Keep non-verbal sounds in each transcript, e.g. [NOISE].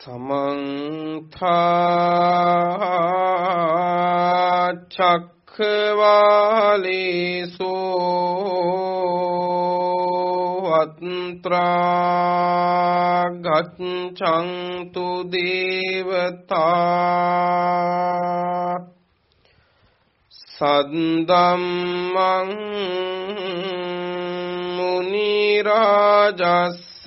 තමන්තා චක්ඛවාලේසු අත්‍රා ගච්ඡන්තු දේවතා සද්දම්මං මුනි රාජස්ස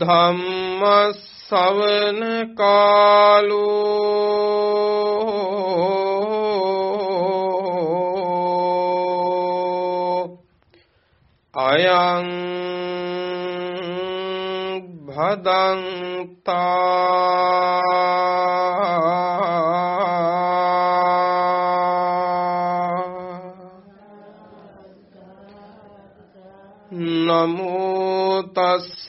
ධම්මස්සවන කාලෝ අයං භදන්තා නමෝ තස්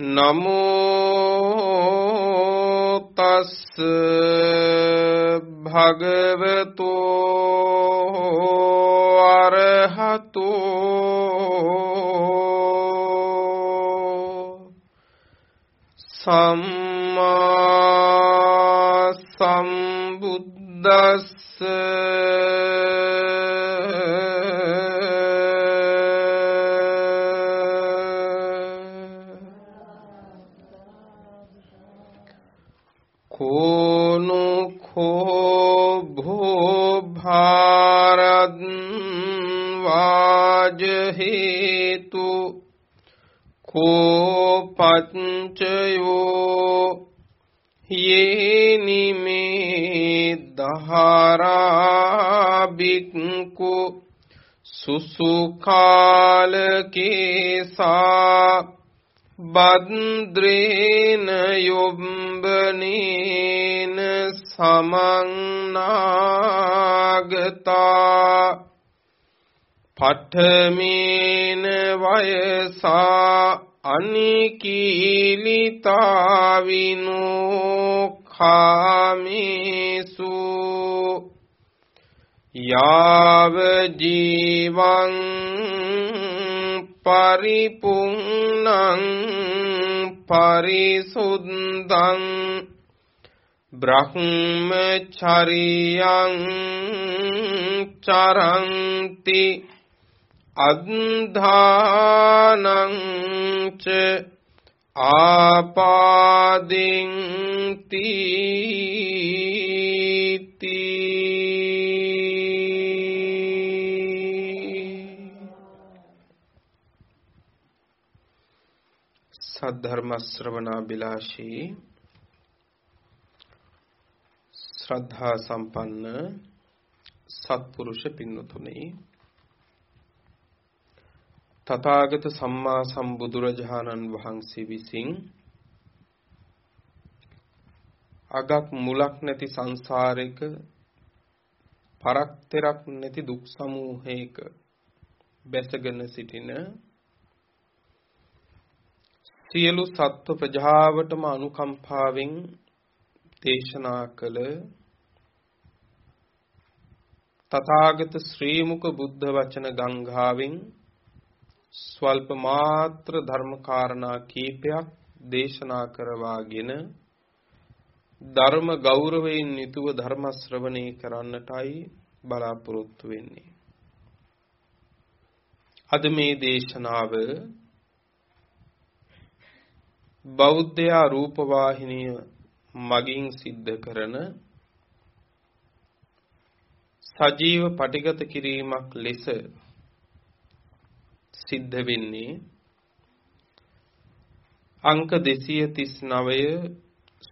නමෝ තස් භගවතු අරහතු සම්මා සම්බුද්දස්ස කෝ පච්චයෝ යේනි මේ දහරා බික්කු සුසුකාලකේසා බද්ද්‍රේන යොම්බනේන සමන්නාගතා පඨමේන වයසා අනිකීලිතාවිනෝ කාමේසු යාව ජීවං පරිපුන්නං පරිසුද්ධං බ්‍රහ්මචරියං චරන්ති අද්ධානං ච ආපාදින් තීති සද්ධර්ම ශ්‍රවණා බිලාශී ශ්‍රද්ධා සම්පන්න සත්පුරුෂ පින්නතුනි තථාගත සම්මා සම්බුදුරජාණන් වහන්සේ විසින් අගක් මුලක් නැති සංසාරයක පරක්තරක් නැති දුක් සමූහයක බැසගෙන සිටින සියලු සත්ව ප්‍රජාවටම අනුකම්පාවෙන් දේශනා කළ තථාගත ශ්‍රී මුක බුද්ධ වචන ගංගාවෙන් ස්වල්ප මාත්‍ර ධර්ම කාරණා කීපයක් දේශනා කරවාගෙන ධර්ම ගෞරවයෙන් යුතුව ධර්ම ශ්‍රවණය කරන්නටයි බලාපොරොත්තු වෙන්නේ. අද මේ දේශනාව බෞද්ධයා රූපවාහිනිය මගින් සිද්ධ කරන සජීව පටිගත කිරීමක් ලෙස සිද්ධ වෙන්නේ අංක 239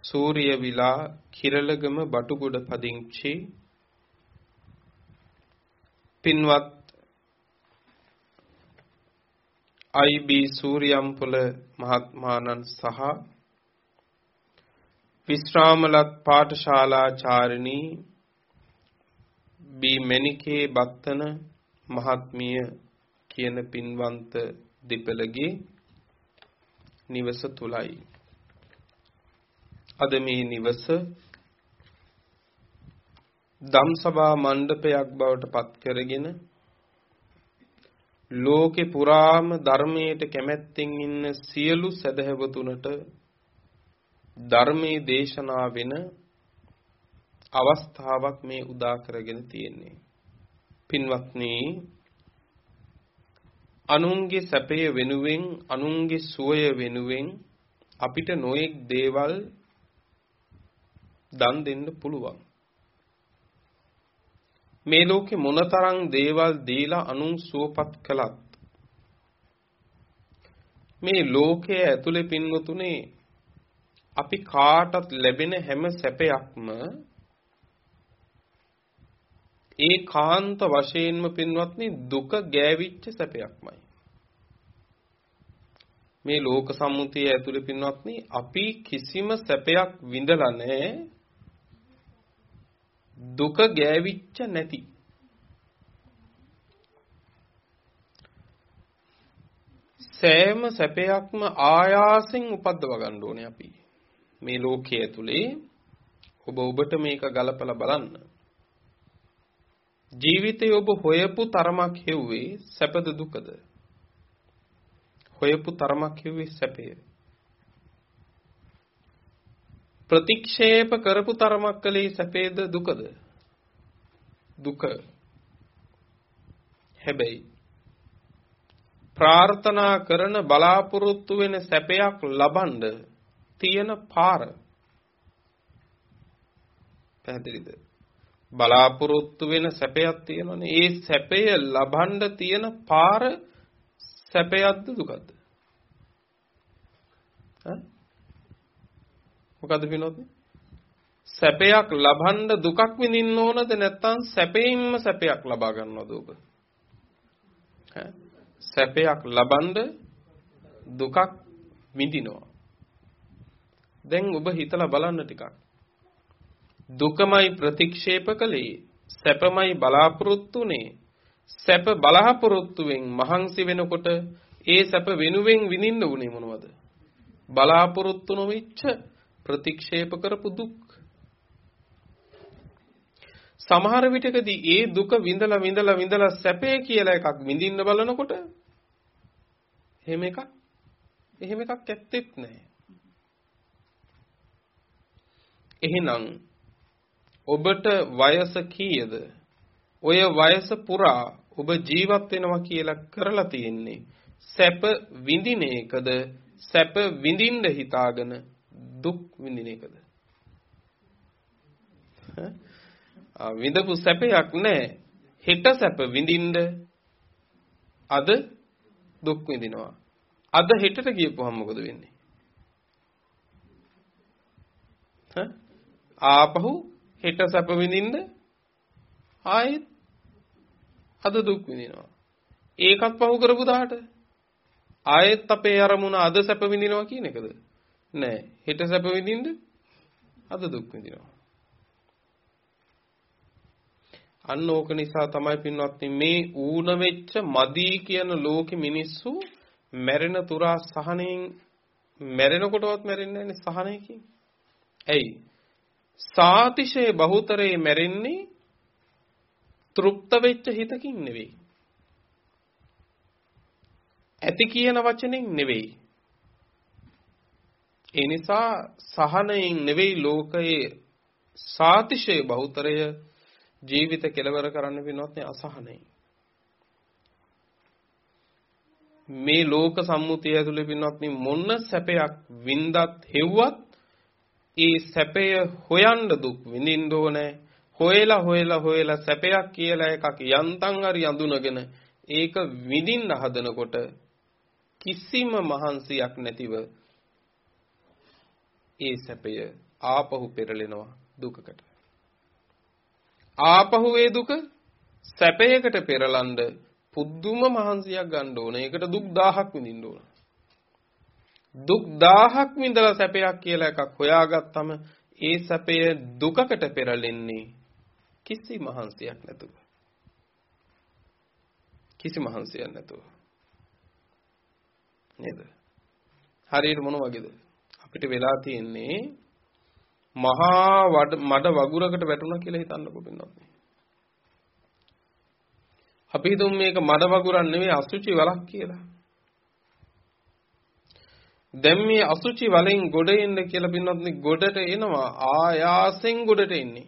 සූර්ය විලා කිරලගම බටුගොඩ පදිංචි පින්වත් අයි.බී. සූරියම්පොළ මහත්මාණන් සහ විශ්‍රාමලත් පාඨශාලාචාරිණී බී මෙනිකේ බත්තන මහත්මිය කියන පින්වන්ත දෙපළගේ නිවස තුලයි අද මේ නිවස ධම්සභා මණ්ඩපයක් බවට පත් කරගෙන ලෝකේ පුරාම ධර්මයට කැමැත්තෙන් ඉන්න සියලු සදහැවතුනට ධර්මයේ දේශනා වෙන අවස්ථාවක් මේ උදා කරගෙන තියෙන්නේ. පින්වත්නි අනුන්ගේ සැපය වෙනුවෙන් අනුන්ගේ සුවය වෙනුවෙන් අපිට නොඑක් දේවල් දන් දෙන්න පුළුවන්. මේ ලෝකේ මොනතරම් දේවල් දීලා අනුන් සුවපත් කළත් මේ ලෝකයේ ඇතුලේ පින්වතුනේ අපි කාටත් ලැබෙන හැම සැපයක්ම ඒ කාන්ත වශයෙන්ම පින්වත්නි දුක ගෑවිච්ච සැපයක්මයි. මේ ලෝක සම්මුතිය ඇතුලේ පින්වත්නි අපි කිසිම සැපයක් විඳලා නැහැ. දුක ගෑවිච්ච නැති. සෑම සැපයක්ම ආයාසෙන් උපද්දව ගන්න ඕනේ අපි. මේ ලෝකයේ ඇතුලේ ඔබ ඔබට මේක ගලපලා බලන්න. ජීවිතේ ඔබ හොයපු තරමක් හෙව්වේ සැපද දුකද? හොයපු තරමක් හෙව්වේ සැපය. ප්‍රතික්ෂේප කරපු තරමක් කලේ සැපේද දුකද? දුක. හැබැයි ප්‍රාර්ථනා කරන බලාපොරොත්තු වෙන සැපයක් ලබනද තියෙන පාර. පැහැදිලිද? බලාපොරොත්තු වෙන සැපයක් තියෙනවනේ ඒ සැපය ලබන්න තියෙන පාර සැපයක්ද දුකද ඈ මොකද්ද පිනොත්නේ? සැපයක් ලබන්න දුකක් විඳින්න ඕනද නැත්නම් සැපයෙන්ම සැපයක් ලබා ගන්නවද ඔබ? සැපයක් ලබන්න දුකක් විඳිනවා. දැන් ඔබ හිතලා බලන්න ටිකක්. දුකමයි ප්‍රතික්ෂේප කළේ සැපමයි බලාපොරොත්තුනේ සැප බලාපොරොත්තුවෙන් මහන්සි වෙනකොට ඒ සැප වෙනුවෙන් විඳින්න උනේ මොනවද? බලාපොරොත්තු නොවිච්ච ප්‍රතික්ෂේප කරපු දුක්. සමහර විටකදී ඒ දුක විඳලා විඳලා විඳලා සැපේ කියලා එකක් විඳින්න බලනකොට එහෙම එකක් එහෙම එකක් ඇත්තෙත් නැහැ. එහෙනම් ඔබට වයස කීයද? ඔය වයස පුරා ඔබ ජීවත් වෙනවා කියලා කරලා තියෙන්නේ සැප විඳින එකද සැප විඳින්න හිතාගෙන දුක් විඳින එකද? විඳපු සැපයක් නැහැ. හෙට සැප විඳින්න අද දුක් විඳිනවා. අද හෙටට ගියපුවම මොකද වෙන්නේ? ආපහු හෙට සැප විඳින්න ආයෙත් අද දුක් විඳිනවා. ඒකත් පහු කරපු දාට ආයෙත් අපේ අරමුණ අද සැප විඳිනවා කියන එකද? නෑ. හෙට සැප විඳින්න අද දුක් විඳිනවා. අන්න ඕක නිසා තමයි පින්වත්නි මේ ඌණ වෙච්ච මදි කියන ලෝකෙ මිනිස්සු මැරෙන තුරා සහනෙන් මැරෙනකොටවත් මැරෙන්නේ නැහැ සහනයකින්. ඇයි? සාතිශය බහුතරේ මැරෙන්නේ තෘප්ත වෙච්ච හිතකින් නෙවෙයි. ඇති කියන වචනෙන් නෙවෙයි. ඒ නිසා සහනයෙන් නෙවෙයි ලෝකයේ සාතිශය බහුතරය ජීවිත කෙලවර කරන්න වෙනවත් නේ අසහනයි. මේ ලෝක සම්මුතිය ඇතුලේ පින්වත්නි මොන සැපයක් වින්දත් හෙව්වත් ඒ සැපය හොයන්න දුක් විඳින්න ඕනේ හොයලා හොයලා හොයලා සැපයක් කියලා එකක් යන්තම් හරි අඳුනගෙන ඒක විඳින්න හදනකොට කිසිම මහන්සියක් නැතිව ඒ සැපය ආපහු පෙරලෙනවා දුකකට ආපහු ඒ දුක සැපයකට පෙරලන්න පුදුම මහන්සියක් ගන්න ඕන. ඒකට දුක් 1000ක් විඳින්න ඕන. දුක් 1000ක් විඳලා සැපයක් කියලා එකක් හොයාගත්තම ඒ සැපය දුකකට පෙරලෙන්නේ කිසි මහන්සියක් නැතුව. කිසි මහන්සියක් නැතුව. නේද? හරියට මොන වගේද? අපිට වෙලා තියෙන්නේ මහා මඩ වගුරකට වැටුණා කියලා හිතන්නකො පින්නත්. අපි හිතමු මේක මඩ වගුරක් නෙවෙයි අසුචි වලක් කියලා. දැන් මේ අසුචි වලෙන් ගොඩ එන්න කියලා පින්නත් ගොඩට එනවා ආයාසෙන් ගොඩට එන්නේ.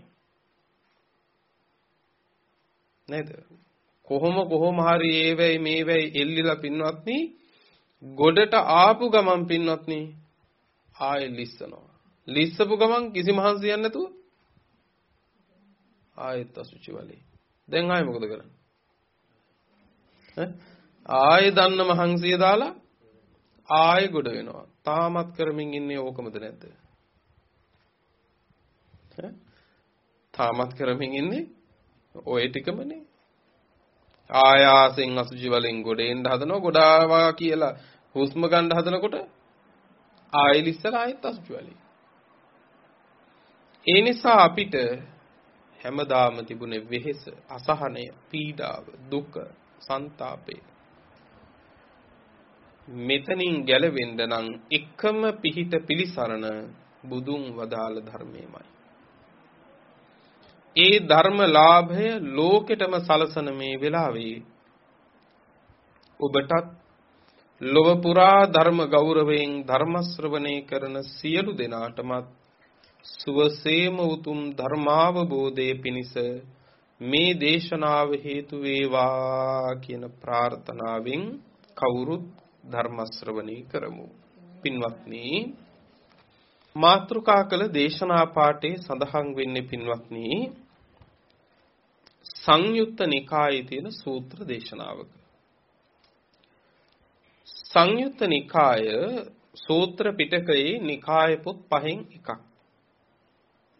නේද? කොහොම කොහොම හරි ඒවැයි මේවැයි එල්ලිලා පින්වත්නි ගොඩට ආපු ගමන් පින්වත්නි ආයෙ ලිස්සනවා. ලිස්සපු ගමන් කිසි මහන්සියක් නැතුව ආයෙත් අසුචි වලේ. දැන් ආයෙ මොකද කරන්නේ? ආයෙ දන්න මහන්සිය දාලා ආයෙ ගොඩ වෙනවා. තාමත් කරමින් ඉන්නේ ඕකමද නැද්ද? තාමත් කරමින් ඉන්නේ ඔය ටිකමනේ. ආයාසෙන් අසුචි වලින් ගොඩ එන්න හදනවා ගොඩාවා කියලා හුස්ම ගන්න හදනකොට ආයෙ ඉස්සලා ආයෙත් අසුචි වලින්. ඒ නිසා අපිට හැමදාම තිබුණේ වෙහෙස, අසහනය, පීඩාව, දුක, ਸੰతాපය. මෙතනින් ගැලවෙන්න නම් එකම පිහිට පිලිසරණ බුදුන් වදාළ ධර්මයමයි. ඒ ධර්මලාභය ලෝකෙටම සලසන මේ වෙලාවේ ඔබටත් ලොව පුරා ධර්ම ගෞරවයෙන් ධර්ම ශ්‍රවණය කරන සියලු දෙනාටමත් සුවසේම උතුම් ධර්මාවබෝධයේ පිණිස මේ දේශනාව හේතු වේවා කියන ප්‍රාර්ථනාවෙන් කවුරුත් ධර්ම ශ්‍රවණී කරමු. පින්වත්නි මාත්‍රිකා කළ දේශනා පාඨයේ සඳහන් වෙන්නේ පින්වත්නි සංයුත්ත නිකායේ තියෙන සූත්‍ර දේශනාවක. සංයුත්ත නිකාය සූත්‍ර පිටකයේ නිකාය පොත් පහෙන් එකක්.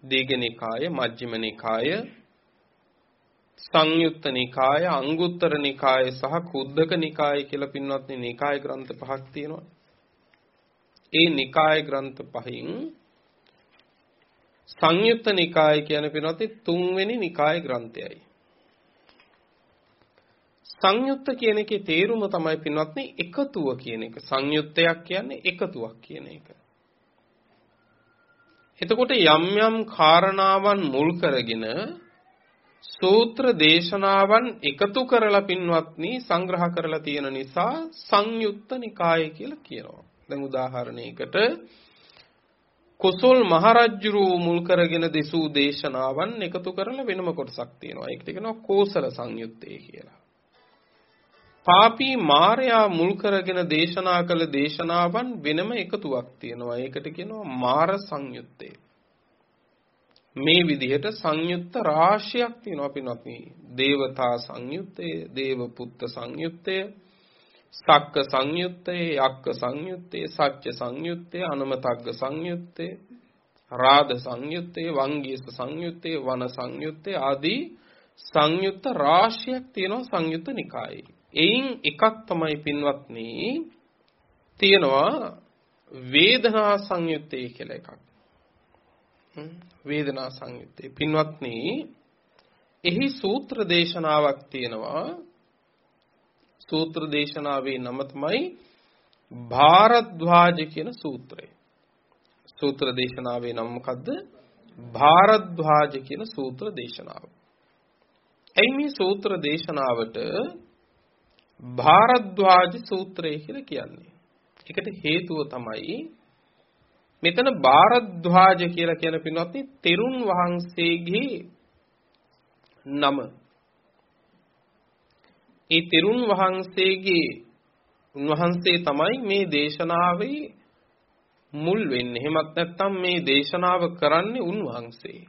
දීඝනිකාය මජ්ක්‍ධිම නිකාය සංයුත්ත නිකාය අංගුත්තර නිකාය සහ කුද්දක නිකාය කියලා පින්වත්නි නිකාය ග්‍රන්ථ පහක් තියෙනවා. ඒ නිකාය ග්‍රන්ථ පහින් සංයුත්ත නිකාය කියන පින්වත්නි තුන්වෙනි නිකාය ග්‍රන්ථයයි. සංයුත්ත කියන එකේ තේරුම තමයි පින්වත්නි එකතුව කියන එක. සංයුත්තයක් කියන්නේ එකතුවක් කියන එක. එතකොට යම් යම් කාරණාවන් මුල් කරගෙන සූත්‍ර දේශනාවන් එකතු කරලා පින්වත්නි සංග්‍රහ කරලා තියෙන නිසා සංයුක්ත නිකාය කියලා කියනවා. දැන් උදාහරණයකට කුසල් මහරජුරු මුල් කරගෙන දෙසූ දේශනාවන් එකතු කරලා වෙනම කොටසක් තියෙනවා. ඒකට කියනවා කෝසල සංයුත්තේ කියලා. පාපී මාරයා මුල් කරගෙන දේශනා කළ දේශනාවන් වෙනම එකතුවක් තියෙනවා. ඒකට කියනවා මාර සංයුත්තේ. මේ විදිහට සංයුත්ත රාශියක් තියෙනවා පින්වත්නි. දේවතා සංයුත්තේ, දේව පුත්ත සංයුත්තේ, සක්ක සංයුත්තේ, යක්ක සංයුත්තේ, සත්‍ය සංයුත්තේ, අනමතග්ග සංයුත්තේ, රාද සංයුත්තේ, වංගීස සංයුත්තේ, වන සංයුත්තේ ආදී සංයුත්ත රාශියක් තියෙනවා සංයුත්ත නිකායේ. එයින් එකක් තමයි පින්වත්නි තියෙනවා වේදනා සංයුත්තේ කියලා එකක්. වේදනා සංයුත්තේ. පින්වත්නි එහි සූත්‍ර දේශනාවක් තියෙනවා. සූත්‍ර දේශනාවේ නම තමයි භාරද්වාජ කියන සූත්‍රය. සූත්‍ර දේශනාවේ නම මොකද්ද? භාරද්වාජ කියන සූත්‍ර දේශනාව. එයි මේ සූත්‍ර දේශනාවට භාරද්වාජ සූත්‍රය කියලා කියන්නේ. ඒකට හේතුව තමයි මෙතන භාරද්වාජ කියලා කියන පින්වත්නි තෙරුන් වහන්සේගේ නම. ඒ තෙරුන් වහන්සේගේ උන්වහන්සේ තමයි මේ දේශනාවේ මුල් වෙන්නේ. එහෙමත් නැත්නම් මේ දේශනාව කරන්නේ උන්වහන්සේ.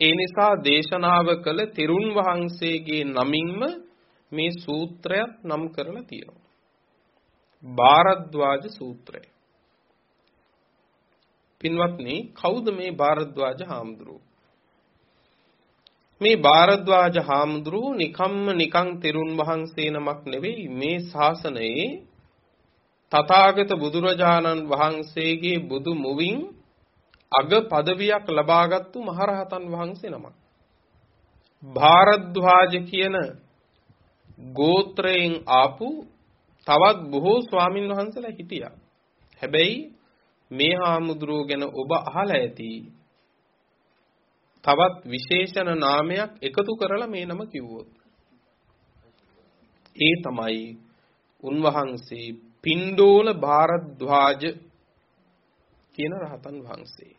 ඒ නිසා දේශනාව කළ තෙරුන් වහන්සේගේ නමින්ම මේ සූත්‍රයක් නම් කරලා තියෙනවා. භාරද්වාජ සූත්‍රය. පින්වත්නි කවුද මේ භාරද්වාජ හාමුදුරුවෝ? මේ භාරද්වාජ හාමුදුරුවෝ නිකම්ම නිකං තෙරුන් වහන්සේ නමක් නෙවෙයි මේ ශාසනයේ තථාගත බුදුරජාණන් වහන්සේගේ බුදු මුවින් අග පදවියක් ලබාගත්තු මහරහතන් වහන්සේ නමක්. භාරද්වාජ කියන ගෝත්‍රයෙන් ආපු තවත් බොහෝ ස්වාමින් වහන්සේලා හිටියා. හැබැයි මේ හාමුදුරුව ගැන ඔබ අහලා ඇති. තවත් විශේෂණ නාමයක් එකතු කරලා මේ නම කිව්වොත්. ඒ තමයි උන්වහන්සේ පින්ඩෝල භාරද්වාජ කියන රහතන් වහන්සේ.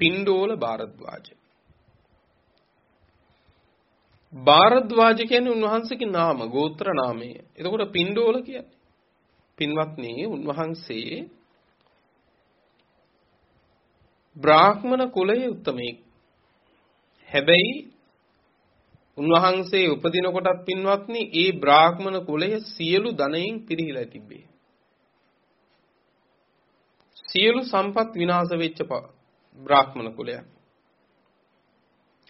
පින්ඩෝල භාරද්වාජ. භාරද්වාජ කියන්නේ උන්වහන්සේගේ නාම ගෝත්‍ර නාමය. එතකොට පින්ඩෝල කියන්නේ පින්වත්නි උන්වහන්සේ බ්‍රාහ්මණ කුලයේ උත්තමයෙක්. හැබැයි උන්වහන්සේ උපදින කොටත් පින්වත්නි ඒ බ්‍රාහ්මණ කුලය සියලු ධනයෙන් පිරිහිලා තිබේ. සියලු සම්පත් විනාශ වෙච්ච බ්‍රාහ්මණ කුලයක්.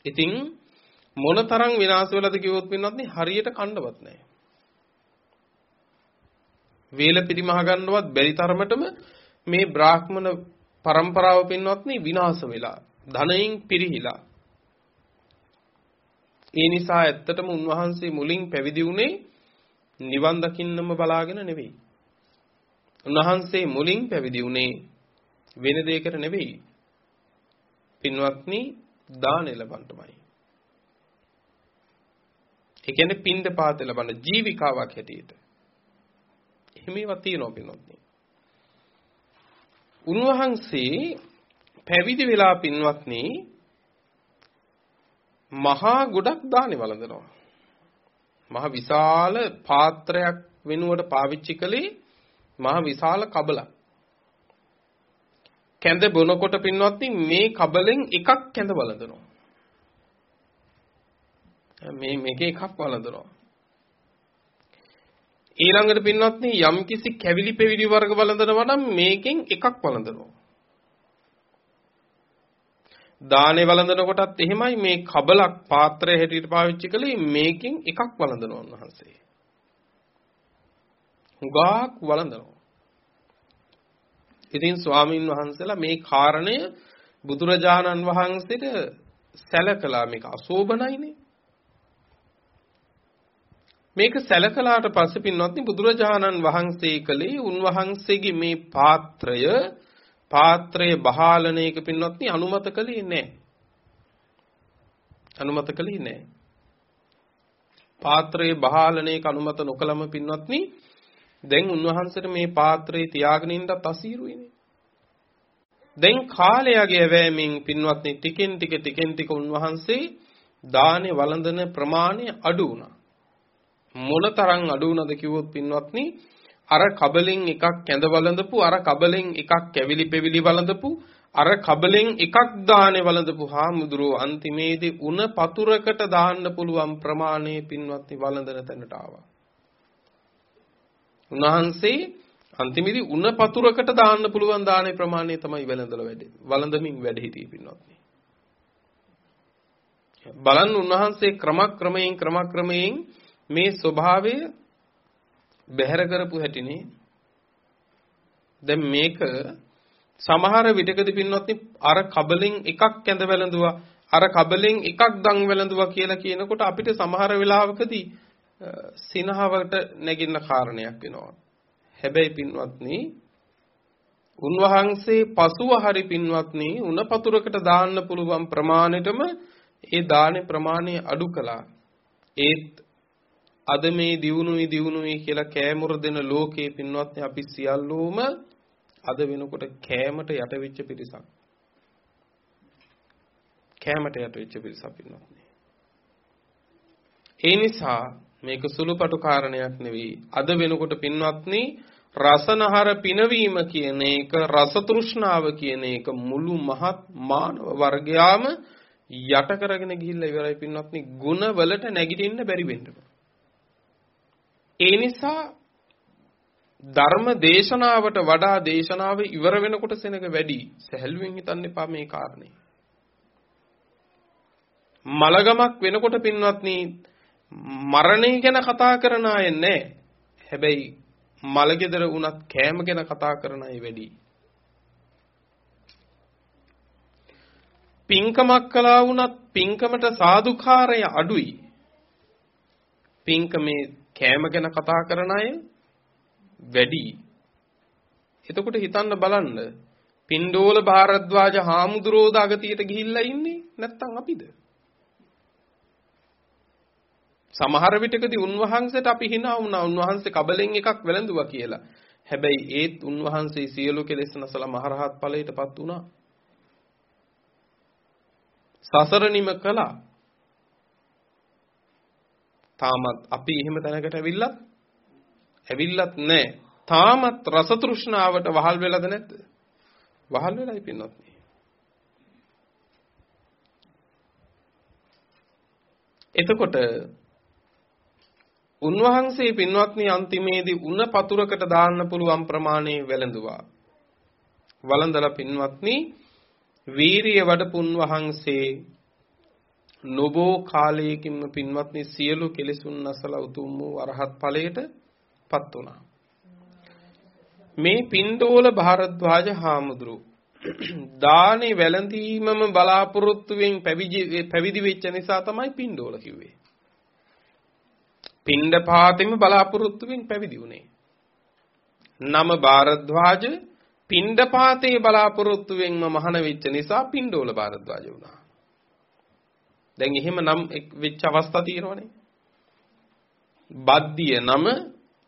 ඉතින් මොනතරම් විනාශ වෙලද කිව්වොත් පින්වත්නි හරියට කණ්ඩවත් නැහැ. වේල පිරිමහ ගන්නවත් බැරි තරමටම මේ බ්‍රාහ්මණ પરම්පරාව පින්වත්නි විනාශ වෙලා ධනයෙන් පිරිහිලා ඒ නිසා ඇත්තටම උන්වහන්සේ මුලින් පැවිදි වුණේ නිවන් දකින්නම බලාගෙන නෙවෙයි. උන්වහන්සේ මුලින් පැවිදි වුණේ වෙන දෙයකට නෙවෙයි. පින්වත්නි දානෙ ලබන්නමයි. ඒ කියන්නේ පින්ද පාත ලබන්න ජීවිකාවක් හැටියට. එහෙම ඒවා තියෙනවා පින්වත්නි. උන්වහන්සේ පැවිදි වෙලා පින්වත්නි මහා ගොඩක් දානි වළඳනවා. මහ විශාල පාත්‍රයක් වෙනුවට පාවිච්චි කළේ මහ විශාල කබලක්. කැඳ බොනකොට පින්වත්නි මේ කබලෙන් එකක් කැඳ වළඳනවා. මේ මේකේ එකක් වළඳනවා. ඊළඟට පින්වත්නි යම්කිසි කැවිලි පෙවිලි වර්ග වළඳනවා නම් මේකෙන් එකක් වළඳනවා. දානේ වළඳන කොටත් එහෙමයි මේ කබලක් පාත්‍රය හැටියට පාවිච්චි කළේ මේකෙන් එකක් වළඳනවා උන්වහන්සේ. හුඟක් වළඳනවා. ඉතින් ස්වාමින් වහන්සේලා මේ කාරණය බුදුරජාණන් වහන්සේට සැලකලා මේක අශෝභනයිනේ. මේක සැලකලාට පස්සේ පින්වත්නි බුදුරජාණන් වහන්සේ කලේ උන්වහන්සේගේ මේ පාත්‍රය පාත්‍රය බහාලන එක පින්වත්නි අනුමත කළේ නැහැ. අනුමත කළේ නැහැ. පාත්‍රයේ බහාලන එක අනුමත නොකලම පින්වත්නි දැන් උන්වහන්සේට මේ පාත්‍රය තියාගෙන ඉන්නත් අසීරුයිනේ. දැන් කාලයගේ වැෑමෙන් පින්වත්නි ටිකෙන් ටික ටිකෙන් ටික උන්වහන්සේ දානේ වළඳන ප්‍රමාණය අඩු වුණා. මොනතරම් අඩු වුණාද කිව්වොත් පින්වත්නි අර කබලෙන් එකක් කැඳ වළඳපු අර කබලෙන් එකක් කැවිලි පෙවිලි වළඳපු අර කබලෙන් එකක් දානේ වළඳපු හාමුදුරුව අන්තිමේදී උණ පතුරකට දාන්න පුළුවන් ප්‍රමාණය පින්වත්නි වළඳන තැනට ආවා. උන්වහන්සේ අන්තිමේදී උණ පතුරකට දාන්න පුළුවන් දානේ ප්‍රමාණය තමයි වළඳලා වැඩි. වළඳමින් වැඩ හිටියේ පින්වත්නි. බලන්න උන්වහන්සේ ක්‍රමක්‍රමයෙන් ක්‍රමක්‍රමයෙන් මේ ස්වභාවය බැහැර කරපු හැටිනේ. දැන් මේක සමහර විටකදී පින්වත්නි අර කබලෙන් එකක් කැඳ වැළඳුවා අර කබලෙන් එකක් දන් වැළඳුවා කියලා කියනකොට අපිට සමහර වෙලාවකදී සිනහවට නැගින්න කාරණයක් වෙනවා. හැබැයි පින්වත්නි උන්වහන්සේ පසුව හරි පින්වත්නි උණ පතුරකට දාන්න පුළුවන් ප්‍රමාණයටම ඒ දානේ ප්‍රමාණය අඩු කළා. ඒත් අද මේ දියුණුවයි දියුණුවයි කියලා කෑමුර දෙන ලෝකේ පින්වත්නි අපි සියල්ලෝම අද වෙනකොට කෑමට යට වෙච්ච පිරිසක්. කෑමට යට වෙච්ච පිරිසක් පින්වත්නි. ඒ නිසා මේක සුළුපටු කාරණයක් නෙවෙයි. අද වෙනකොට පින්වත්නි රසනහර පිනවීම කියන එක රස තෘෂ්ණාව කියන එක මුළු මහත් මානව වර්ගයාම යට කරගෙන ගිහිල්ලා ඉවරයි පින්වත්නි ಗುಣ වලට නැගිටින්න බැරි වෙන්න. ඒ නිසා ධර්ම දේශනාවට වඩා දේශනාව ඉවර වෙනකොට සෙනග වැඩි. සැහැල්ලුවෙන් හිතන්න එපා මේ කාරණේ. මලගමක් වෙනකොට පින්වත්නි මරණය ගැන කතා කරන අය නැහැ. හැබැයි මලගෙදර වුණත් කෑම ගැන කතා කරන අය වැඩි. පින්කමක් කළා වුණත් පින්කමට සාදුකාරය අඩුයි. පින්කමේ කෑම ගැන කතා කරන අය වැඩි. එතකොට හිතන්න බලන්න පින්ඩෝල භාරද්වාජ හාමුදුරුවෝ දාගතියට ගිහිල්ලා ඉන්නේ නැත්තම් අපිද? සමහර විටකදී උන්වහන්සේට අපි hina වුණා උන්වහන්සේ කබලෙන් එකක් වැළඳුවා කියලා. හැබැයි ඒත් උන්වහන්සේ සියලු කෙලෙස් නැසලා මහරහත් ඵලයටපත් වුණා. සසර නිම කළා. තාමත් අපි එහෙම තැනකට ඇවිල්ලත් ඇවිල්ලත් නැහැ. තාමත් රස තෘෂ්ණාවට වහල් වෙලාද නැද්ද? වහල් වෙලායි පින්නත් එතකොට උන්වහන්සේ පින්වත්නි අන්තිමේදී උණ පතුරකට දාන්න පුළුවන් ප්‍රමාණය වැළඳුවා. වළඳලා පින්වත්නි වීරිය වඩපුන් වහන්සේ නොබෝ කාලයකින්ම පින්වත්නි සියලු කෙලෙසුන් නැසලා උතුම් වූ අරහත් ඵලයට පත් වුණා. මේ පින්ඩෝල භාරද්වාජ හාමුදුරු දානේ වැළඳීමම බලාපොරොත්තුවෙන් පැවිදි වෙච්ච නිසා තමයි පින්ඩෝල කිව්වේ. පින්ඩ පාතෙම බලාපොරොත්තුවෙන් පැවිදි වුණේ. නම භාරද්වාජ පින්ඩ පාතේ බලාපොරොත්තුවෙන්ම මහාන වෙච්ච නිසා පින්ඩෝල භාරද්වාජ වුණා. දැන් එහෙම නම් වෙච්ච අවස්ථා තියෙනවනේ. බද්දිය නම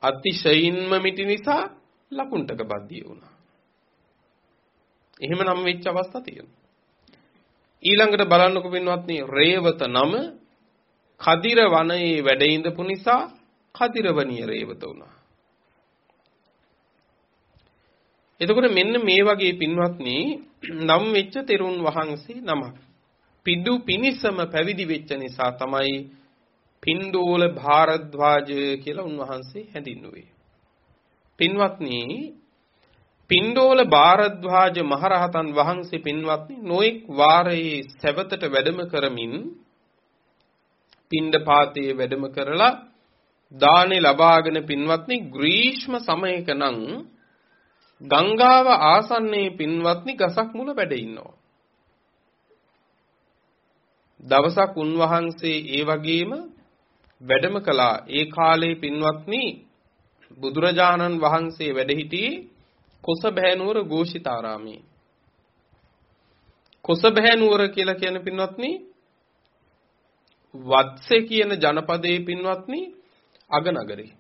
අතිශයින්ම මිටි නිසා ලකුණ්ඩක බද්දිය වුණා. එහෙම නම් වෙච්ච අවස්ථා තියෙනවා. ඊළඟට බලන්නකො පින්වත්නි රේවත නම කදිර වනයේ වැඩ ඉඳපු නිසා කදිරවණිය රේවත වුණා. එතකොට මෙන්න මේ වගේ පින්වත්නි නම් වෙච්ච තෙරුන් වහන්සේ නමක්. පිඩු පිනිසම පැවිදි වෙච්ච නිසා තමයි පින්ඩෝල භාරද්වාජ කියලා උන්වහන්සේ හැඳින්වුවේ. පින්වත්නි පින්ඩෝල භාරද්වාජ මහරහතන් වහන්සේ පින්වත්නි නොඑක් වාරයේ සැවතට වැඩම කරමින් පින්ඩ පාතයේ වැඩම කරලා දානේ ලබාගෙන පින්වත්නි ග්‍රීෂ්ම සමයක නම් ගංගාව ආසන්නයේ පින්වත්නි ගසක් මුල වැඩ ඉන්නවා. දවසක් උන්වහන්සේ ඒ වගේම වැඩම කළා. ඒ කාලේ පින්වත්නි බුදුරජාණන් වහන්සේ වැඩ සිටියේ කොසබෑ ගෝෂිතාරාමේ. කොසබෑ නුවර කියලා කියන පින්වත්නි වත්සේ කියන ජනපදයේ පින්වත්නි අගනගරේ.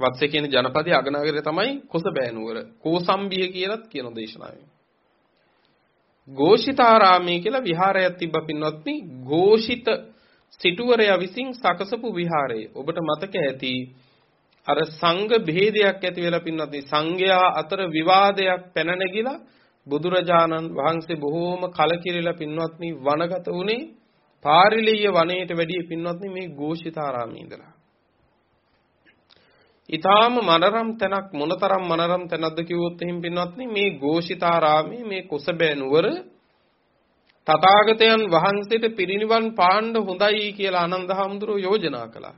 වත්සේ කියන ජනපදයේ අගනගරේ තමයි කොසබෑ නුවර. කෝසම්බිය කියලත් කියන දේශනාවේ. ഘോഷിතාරාමයේ කියලා විහාරයක් තිබ්බ පින්වත්නි. ഘോഷිත සිටුවරයා විසින් සකසපු විහාරය. ඔබට මතක ඇති අර සංඝ භේදයක් ඇති වෙලා පින්වත්නි සංඝයා අතර විවාදයක් පැන නැගිලා බුදුරජාණන් වහන්සේ බොහෝම කලකිරිලා පින්වත්නි වනගත වුණේ පාරිලීය වනයේට වැඩිය පින්වත්නි මේ ഘോഷිතාරාමයේ ඉඳලා. ඊටාම මනරම් තැනක් මොනතරම් මනරම් තැනක්ද කිව්වොත් එහෙම පින්වත්නි මේ ഘോഷිතාරාමේ මේ කුසබෑ නුවර තථාගතයන් වහන්සේට පිරිනිවන් පාන්න හොඳයි කියලා ආනන්ද හැඳුරෝ යෝජනා කළා.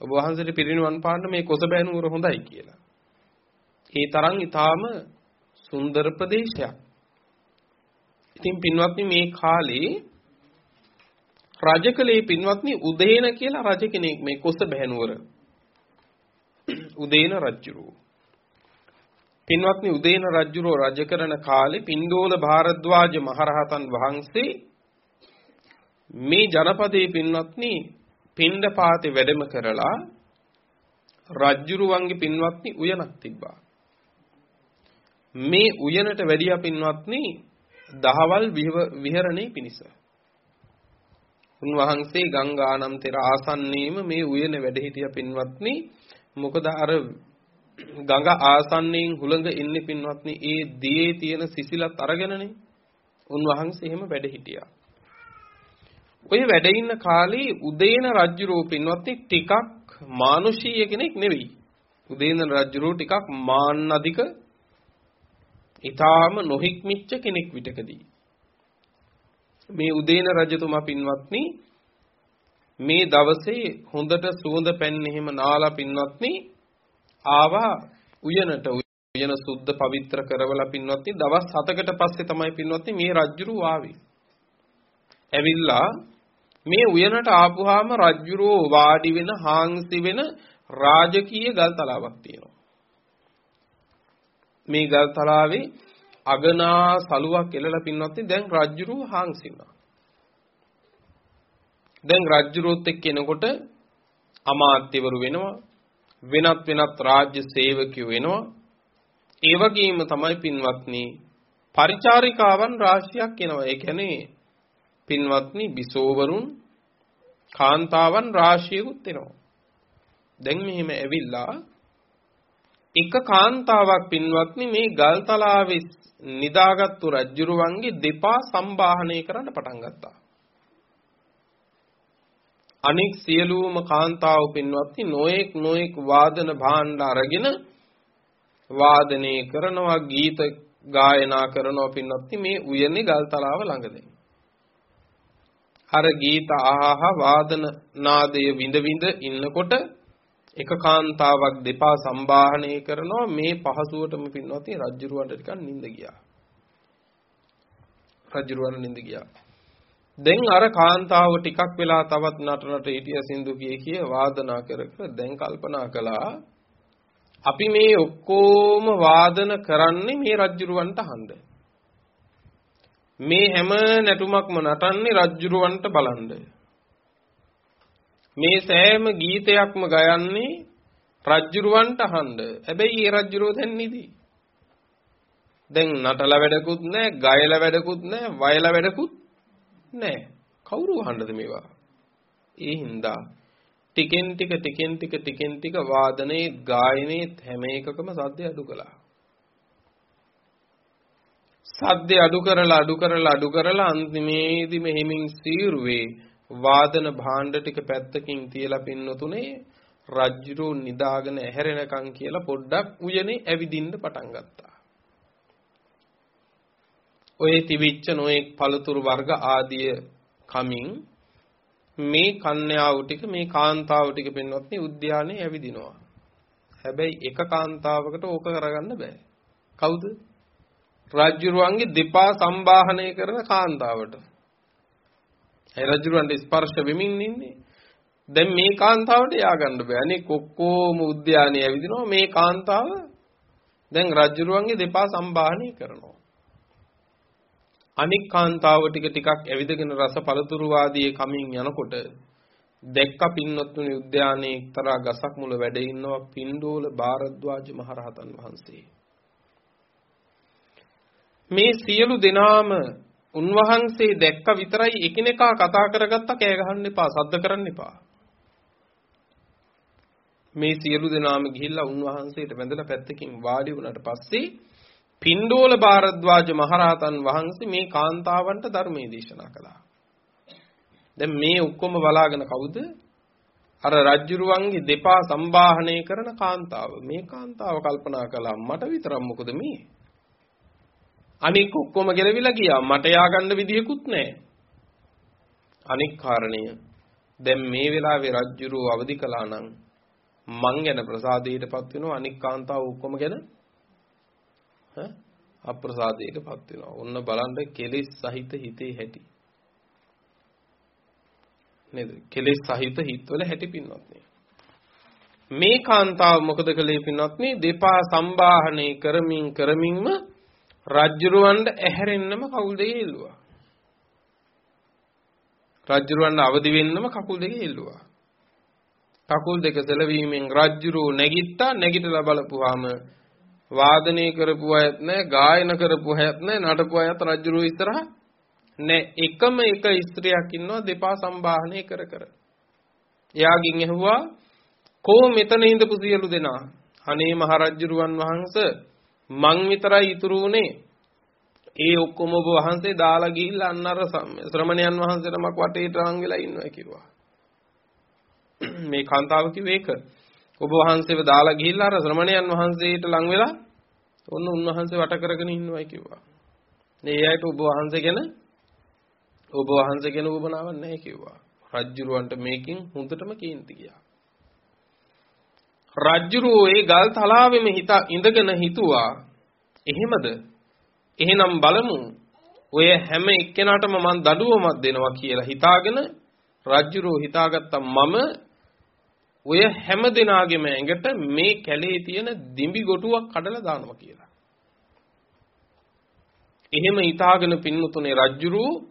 ඔබ වහන්සේට පිරිනිවන් පාන්න මේ කුසබෑ නුවර හොඳයි කියලා. ඒ තරම් ඊටාම සුන්දර ප්‍රදේශයක්. ඉතින් පින්වත්නි මේ කාලේ රජකලේ පින්වත්නි උදේන කියලා රජ කෙනෙක් මේ කොසබෑ නුවර [CLEARS THROAT] උදේන රජුරෝ පින්වත්නි උදේන රජුරෝ රජ කරන කාලේ පින්ඩෝල භාරද්වාජ මහරහතන් වහන්සේ මේ ජනපදයේ පින්වත්නි පින්ඩපාතේ වැඩම කරලා රජුරුවන්ගේ පින්වත්නි උයනක් තිබ්බා. මේ උයනට වැඩියා පින්වත්නි දහවල් විහරණේ පිණිස. උන්වහන්සේ ගංගානම් තෙර ආසන්නයේම මේ උයන වැඩ හිටිය පින්වත්නි. මොකද අර ගඟ ආසන්නයෙන් හුළඟ ඉන්නේ පින්වත්නි ඒ දියේ තියෙන සිසිලත් අරගෙනනේ උන්වහන්සේ එහෙම වැඩ හිටියා. ඔය වැඩ ඉන්න කාලේ උදේන රජුරෝ පින්වත්නි ටිකක් මානුෂීය කෙනෙක් නෙවෙයි. උදේන රජුරෝ ටිකක් මාන්න අධික ඊටාම නොහික්මිච්ච කෙනෙක් විටකදී. මේ උදේන රජතුමා පින්වත්නි මේ දවසේ හොඳට සුවඳ පැන් එහෙම නාලා පින්වත්නි ආවා උයනට උයන සුද්ධ පවිත්‍ර කරවලා පින්වත්නි දවස් 7කට පස්සේ තමයි පින්වත්නි මේ රජුරු ආවේ. ඇවිල්ලා මේ උයනට ආපුවාම රජුරෝ වාඩි වෙන හාන්සි වෙන රාජකීය ගල්තලාවක් තියෙනවා. මේ ගල්තලාවේ අගනා සලුවක් එළලා පින්වත්නි දැන් රජුරෝ හාන්සි වුණා. දැන් රජුරොත් එක්ක එනකොට අමාත්‍යවරු වෙනවා වෙනත් වෙනත් රාජ්‍ය සේවකයෝ වෙනවා. ඒ වගේම තමයි පින්වත්නි පරිචාරිකාවන් රාශියක් එනවා. ඒ කියන්නේ පින්වත්නි බිසෝවරුන් කාන්තාවන් රාශියකුත් එනවා. දැන් මෙහෙම ඇවිල්ලා එක කාන්තාවක් පින්වත්නි මේ ගල්තලාවේ නිදාගත්තු රජුරුවන්ගේ දෙපා සම්බාහනය කරන්න පටන් ගත්තා. අනෙක් සියලුම කාන්තාව පින්වත්නි නොඑක් නොඑක් වාදන භාණ්ඩ අරගෙන වාදනය කරනවා ගීත ගායනා කරනවා පින්වත්නි මේ උයනේ ගල්තලාව ළඟදී. අර ගීත අහහ වාදන නාදය විඳ විඳ ඉන්නකොට එක කාන්තාවක් දෙපා සම්බාහනය කරනවා මේ පහසුවටම පින්වත්නි රජ්ජුරුවන්ට ටිකක් නිින්ද ගියා. රජ්ජුරුවන්ට නිින්ද ගියා. දැන් අර කාන්තාව ටිකක් වෙලා තවත් නටනට හිටිය සින්දු කිය කිය වාදනා කර කර දැන් කල්පනා කළා. අපි මේ ඔක්කොම වාදන කරන්නේ මේ රජ්ජුරුවන්ට හන්ද මේ හැම නැටුමක්ම නටන්නේ රජ්ජුරුවන්ට බලන්න මේ සෑම ගීතයක්ම ගයන්නේ රජ්ජුරුවන්ට හන්ද හැබැයි ඒ රජ්ජුරුව දැන් නිදි. දැන් නටලා වැඩකුත් නැහැ ගයලා වැඩකුත් නැහැ වයලා වැඩකුත් නෑ. කවුරු අහන්නද මේවා? ඒ හින්දා ටිකෙන් ටික ටිකෙන් ටික ටිකෙන් ටික වාදනයේ ගායනයේ හැම එකකම සද්ද අඩු කළා. සද්ද අඩු කරලා අඩු කරලා අඩු කරලා අන්තිමේදී මෙහිමින් සීරුවේ වාදන භාණ්ඩ ටික පැත්තකින් තියලා පින්නතුනේ රජ්ජුරු නිදාගෙන ඇහැරෙනකන් කියලා පොඩ්ඩක් උයනේ ඇවිදින්න පටන් ගත්තා. ඔය තිබිච්ච නොඑක් පළතුරු වර්ග ආදිය කමින් මේ කන්‍යාව ටික මේ කාන්තාව ටික පෙන්වත්නි උද්‍යානයේ ඇවිදිනවා. හැබැයි එක කාන්තාවකට ඕක කරගන්න බෑ. කවුද? රාජ්‍යරුවන්ගේ දෙපා සම්බාහනය කරන කාන්තාවට. ඒ රාජ්‍යරුවන්ට ස්පර්ශ වෙමින් ඉන්නේ. දැන් මේ කාන්තාවට ය아가න්න බෑ. අනේ කොක්කෝම උද්‍යානයේ ඇවිදිනවා මේ කාන්තාව දැන් රාජ්‍යරුවන්ගේ දෙපා සම්බාහනය කරනවා. අනික් කාන්තාව ටික ටිකක් ඇවිදගෙන රස පළතුරු ආදී කමින් යනකොට දැක්ක පින්නොත්තුනි උද්‍යානයේ එක්තරා ගසක් මුල වැඩ ඉන්නවා පින්ඩෝල භාරද්වාජ මහරහතන් වහන්සේ. මේ සියලු දෙනාම උන්වහන්සේ දැක්ක විතරයි එකිනෙකා කතා කරගත්තා කෑ ගහන්න එපා සද්ද කරන්න එපා. මේ සියලු දෙනාම ගිහිල්ලා උන්වහන්සේට වැඳලා පැත්තකින් වාඩි වුණාට පස්සේ පින්ඩෝල භාරද්වාජ මහරහතන් වහන්සේ මේ කාන්තාවන්ට ධර්මයේ දේශනා කළා. දැන් මේ ඔක්කොම බලාගෙන කවුද? අර රජ්ජුරුවන්ගේ දෙපා සම්බාහනය කරන කාන්තාව. මේ කාන්තාව කල්පනා කළා මට විතරක් මොකද මේ? අනික ඔක්කොම ගෙලවිලා ගියා. මට ය아가න්න විදියකුත් නැහැ. අනික් කාරණය දැන් මේ වෙලාවේ රජ්ජුරුව අවදි කළා නම් මං ගැන ප්‍රසාදයටපත් වෙනවා අනික් කාන්තාව ඔක්කොම ගැන අප්‍රසාදයටපත් වෙනවා. ඔන්න බලන්න කෙලෙස් සහිත හිතේ හැටි. නේද? කෙලෙස් සහිත හිතවල හැටි පින්වත්නි. මේ කාන්තාව මොකද කළේ පින්වත්නි? දෙපා සම්බාහනේ කරමින් කරමින්ම රජ්ජුරුවන්ට ඇහැරෙන්නම කකුල් දෙක එල්ලුවා. රජ්ජුරුවන්ට අවදි වෙන්නම කකුල් දෙක එල්ලුවා. කකුල් දෙක සැලවීමෙන් රජ්ජුරුව නැගිට්ටා නැගිටලා බලපුවාම වාදනය කරපු අයත් නැහැ, ගායන කරපු අයත් නැහැ, නටපු අයත් රජුරෝ ඉස්සරහා නෑ එකම එක ස්ත්‍රියක් ඉන්නවා දෙපා සම්බාහනය කර කර. එයාගෙන් ඇහුවා කෝ මෙතන ඉඳපු සියලු දෙනා අනේ මහරජුරුවන් වහන්සේ මං විතරයි ඉතුරු උනේ ඒ ඔක්කොම ඔබ වහන්සේ දාලා ගිහිල්ලා අන්න අර ශ්‍රමණයන් වහන්සේ නමක් වටේට රන් වෙලා ඉන්නවා කිව්වා. [CLEARS THROAT] මේ කාන්තාව කිව්වේ ඒක. ඔබ වහන්සේව දාලා ගිහිල්ලා අර ශ්‍රමණයන් වහන්සේට ලං වෙලා ඔන්න උන්වහන්සේ වට කරගෙන ඉන්නවයි කිව්වා. මේ ඇයිට ඔබ වහන්සේ ගැන ඔබ වහන්සේ ගැන උවමනාවක් නැහැ කිව්වා. රජ්ජුරුවන්ට මේකෙන් හොඳටම කේන්ති ගියා. රජ්ජුරුවෝ ඒ ගල් තලාවෙම හිත ඉඳගෙන හිතුවා එහෙමද? එහෙනම් බලමු. ඔය හැම එක්කෙනාටම මං දඩුවමක් දෙනවා කියලා හිතාගෙන රජ්ජුරුවෝ හිතාගත්තා මම ඔය හැම දෙනාගේම ඇඟට මේ කැලේ තියෙන දිඹි ගොටුවක් කඩලා දානවා කියලා. එහෙම හිතාගෙන පින්නතුනේ රජ්ජුරුවෝ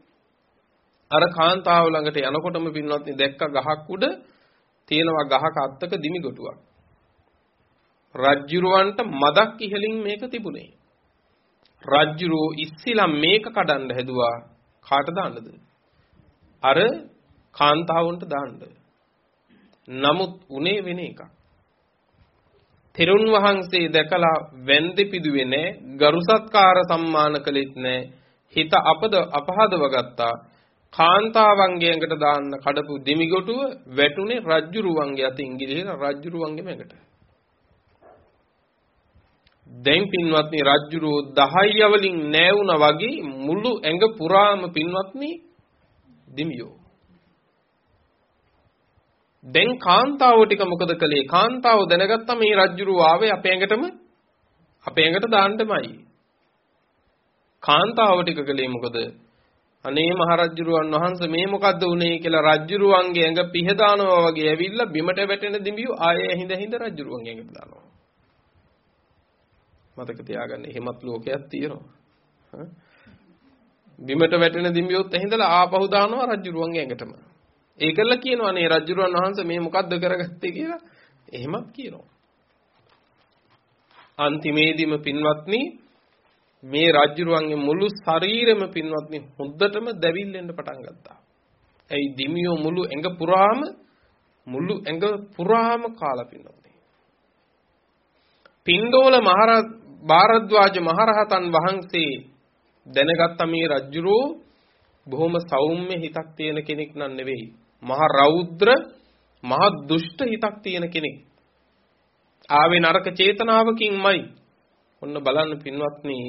අර කාන්තාව ළඟට යනකොටම පින්වත්නි දැක්ක ගහක් උඩ තියෙනවා ගහක අත්තක දිමි ගොටුවක්. රජ්ජුරුවන්ට මදක් ඉහලින් මේක තිබුණේ. රජ්ජුරුව ඉස්සිලා මේක කඩන්න හැදුවා කාට දාන්නද? අර කාන්තාවුන්ට දාන්න. නමුත් උනේ වෙන එකක්. තෙරුන් වහන්සේ දැකලා වැන්දි පිදුවේ නැහැ, ගරු සත්කාර සම්මාන කළෙත් නැහැ. හිත අපද අපහදව ගත්තා. කාන්තාවන්ගේ ඇඟට දාන්න කඩපු දෙමිගොටුව වැටුනේ රජ්ජුරුවන්ගේ අතින් ගිලිහිලා රජ්ජුරුවන්ගේ ඇඟට. දැන් පින්වත්නි රජ්ජුරුව 10 යවලින් නෑවුනා වගේ මුළු ඇඟ පුරාම පින්වත්නි දෙමියෝ. දැන් කාන්තාව ටික මොකද කළේ? කාන්තාව දැනගත්තා මේ රජ්ජුරුව ආවේ අපේ ඇඟටම අපේ ඇඟට දාන්නමයි. කාන්තාව ටික කළේ මොකද? අනේ මහරජුරුවන් වහන්සේ මේ මොකද්ද උනේ කියලා රජුරුවන්ගේ ඇඟ පිහදානවා වගේ ඇවිල්ලා බිමට වැටෙන දිඹියු ආයේ හිඳ හිඳ රජුරුවන්ගේ ඇඟට දානවා. මතක තියාගන්න එහෙමත් ලෝකයක් තියෙනවා. බිමට වැටෙන දිඹියොත් ඇහිඳලා ආපහු දානවා රජුරුවන්ගේ ඇඟටම. ඒකල කියනවා නේ රජුරුවන් වහන්සේ මේ මොකද්ද කරගත්තේ කියලා. එහෙමත් කියනවා. අන්තිමේදීම පින්වත්නි මේ රජ්ජුරුවන්ගේ මුළු ශරීරෙම පින්වත්නි හොඳටම දැවිල්ලෙන්න පටන් ගත්තා. ඇයි දිමියෝ මුළු ඇඟ පුරාම මුළු ඇඟ පුරාම කාලා පින්වත්නි. පින්ඩෝල මහරහත් භාරද්වාජ මහරහතන් වහන්සේ දැනගත්ත මේ රජ්ජුරෝ බොහොම සෞම්‍ය හිතක් තියෙන කෙනෙක් නන් නෙවෙයි. මහ රෞද්‍ර මහ දුෂ්ට හිතක් තියෙන කෙනෙක්. ආවේ නරක චේතනාවකින්මයි ඔන්න බලන්න පින්වත්නි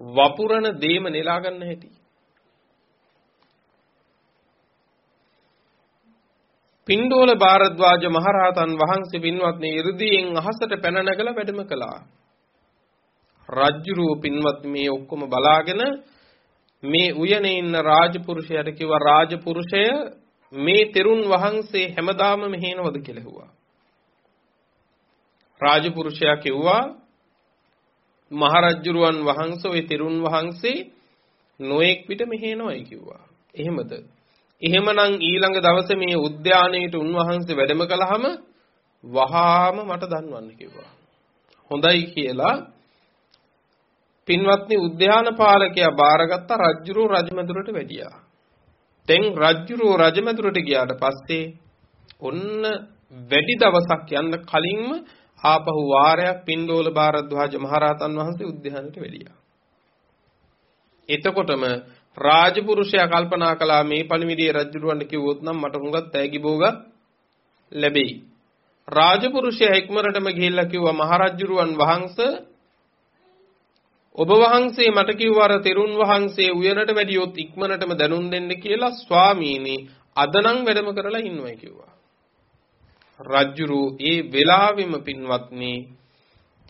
වපුරන දේම නෙලා ගන්න හැටි. පින්ඩෝල භාරද්වාජ මහරහතන් වහන්සේ පින්වත්නි 이르දියෙන් අහසට පැන නැගලා වැඩම කළා. රජ්ජුරුව පින්වත් මේ ඔක්කොම බලාගෙන මේ උයනේ ඉන්න රාජපුරුෂයාට කිව්වා රාජපුරුෂය මේ තෙරුන් වහන්සේ හැමදාම මෙහෙනවද කියලා ඇහුවා. රාජපුරුෂයා කිව්වා මහරජ්ජුරුවන් වහන්සේ ওই තෙරුන් වහන්සේ නොඑක් විට මෙහෙනවයි කිව්වා. එහෙමද? එහෙමනම් ඊළඟ දවසේ මේ උද්‍යානයේට උන්වහන්සේ වැඩම කළාම වහාම මට දන්වන්න කිව්වා. හොඳයි කියලා පින්වත්නි උද්‍යාන පාලකයා බාරගත්ත රජ්ජුරුව රජමැදුරට වැඩියා. දැන් රජ්ජුරුව රජමැදුරට ගියාට පස්සේ ඔන්න වැඩි දවසක් යන්න කලින්ම ආපහු වාරයක් පින්ඩෝල භාරද්වාජ මහරහතන් වහන්සේ උද්‍යානයට වැඩියා. එතකොටම රාජපුරුෂයා කල්පනා කළා මේ පණිවිඩය රජුරවන්ට කිව්වොත් නම් මට හුඟක් තෑගි භෝග ලැබෙයි. රාජපුරුෂයා ඉක්මනටම ගිහිල්ලා කිව්වා මහරජුරුවන් වහන්සේ ඔබ වහන්සේ මට කිව්වා අර තෙරුන් වහන්සේ උයනට වැඩියොත් ඉක්මනටම දැනුම් දෙන්න කියලා ස්වාමීනි අදනම් වැඩම කරලා ඉන්නවයි කිව්වා. රජ්ජුරු ඒ වෙලාවෙම පින්වත්නි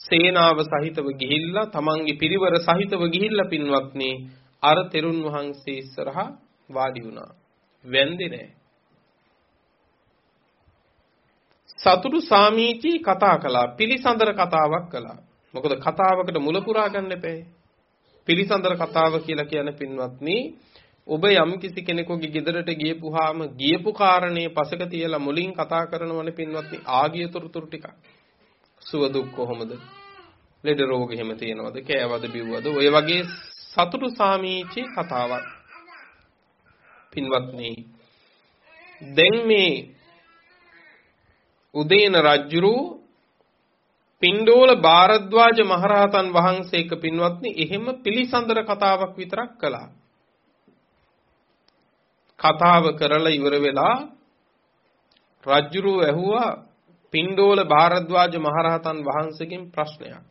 සේනාව සහිතව ගිහිල්ලා තමන්ගේ පිරිවර සහිතව ගිහිල්ලා පින්වත්නි අර තෙරුන් වහන්සේ ඉස්සරහා වාඩි වුණා. වැන්දේ නැහැ. සතුටු සාමීචි කතා කළා. පිළිසඳර කතාවක් කළා. මොකද කතාවකට මුල පුරා ගන්න එපේ. පිළිසඳර කතාව කියලා කියන පින්වත්නි ඔබ යම් කිසි කෙනෙකුගේ ගෙදරට ගියපුවාම ගියපු කාරණේ පසක තියලා මුලින් කතා කරනවනේ පින්වත්නි ආගිය තොරතුරු ටික. සුව දුක් කොහොමද? ලෙඩ රෝග එහෙම තියෙනවද? කෑවද බිව්වද? ඔය වගේ සතුටු සාමීචි කතාවක්. පින්වත්නි දැන් මේ උදේන රජුරු පින්ඩෝල භාරද්වාජ මහරහතන් වහන්සේක පින්වත්නි එහෙම පිළිසඳර කතාවක් විතරක් කළා. කතාව කරලා ඉවර වෙලා රජුරු ඇහුවා පින්ඩෝල භාරද්වාජ මහරහතන් වහන්සේගෙන් ප්‍රශ්නයක්.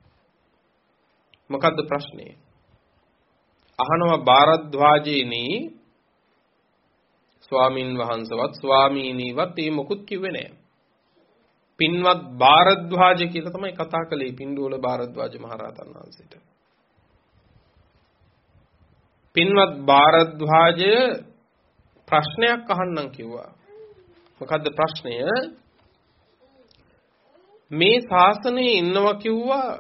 මොකද්ද ප්‍රශ්නේ? අහනවා භාරද්වාජේනි ස්වාමින් වහන්සේවත් ස්වාමීනීවත් මේ මොකුත් කිව්වේ නැහැ. පින්වත් භාරද්වාජ කියලා තමයි කතා කළේ පින්ඩෝල භාරද්වාජ මහරහතන් වහන්සේට. පින්වත් භාරද්වාජය ප්‍රශ්නයක් අහන්නම් කිව්වා. මොකද්ද ප්‍රශ්නය? මේ ශාසනයේ ඉන්නවා කිව්වා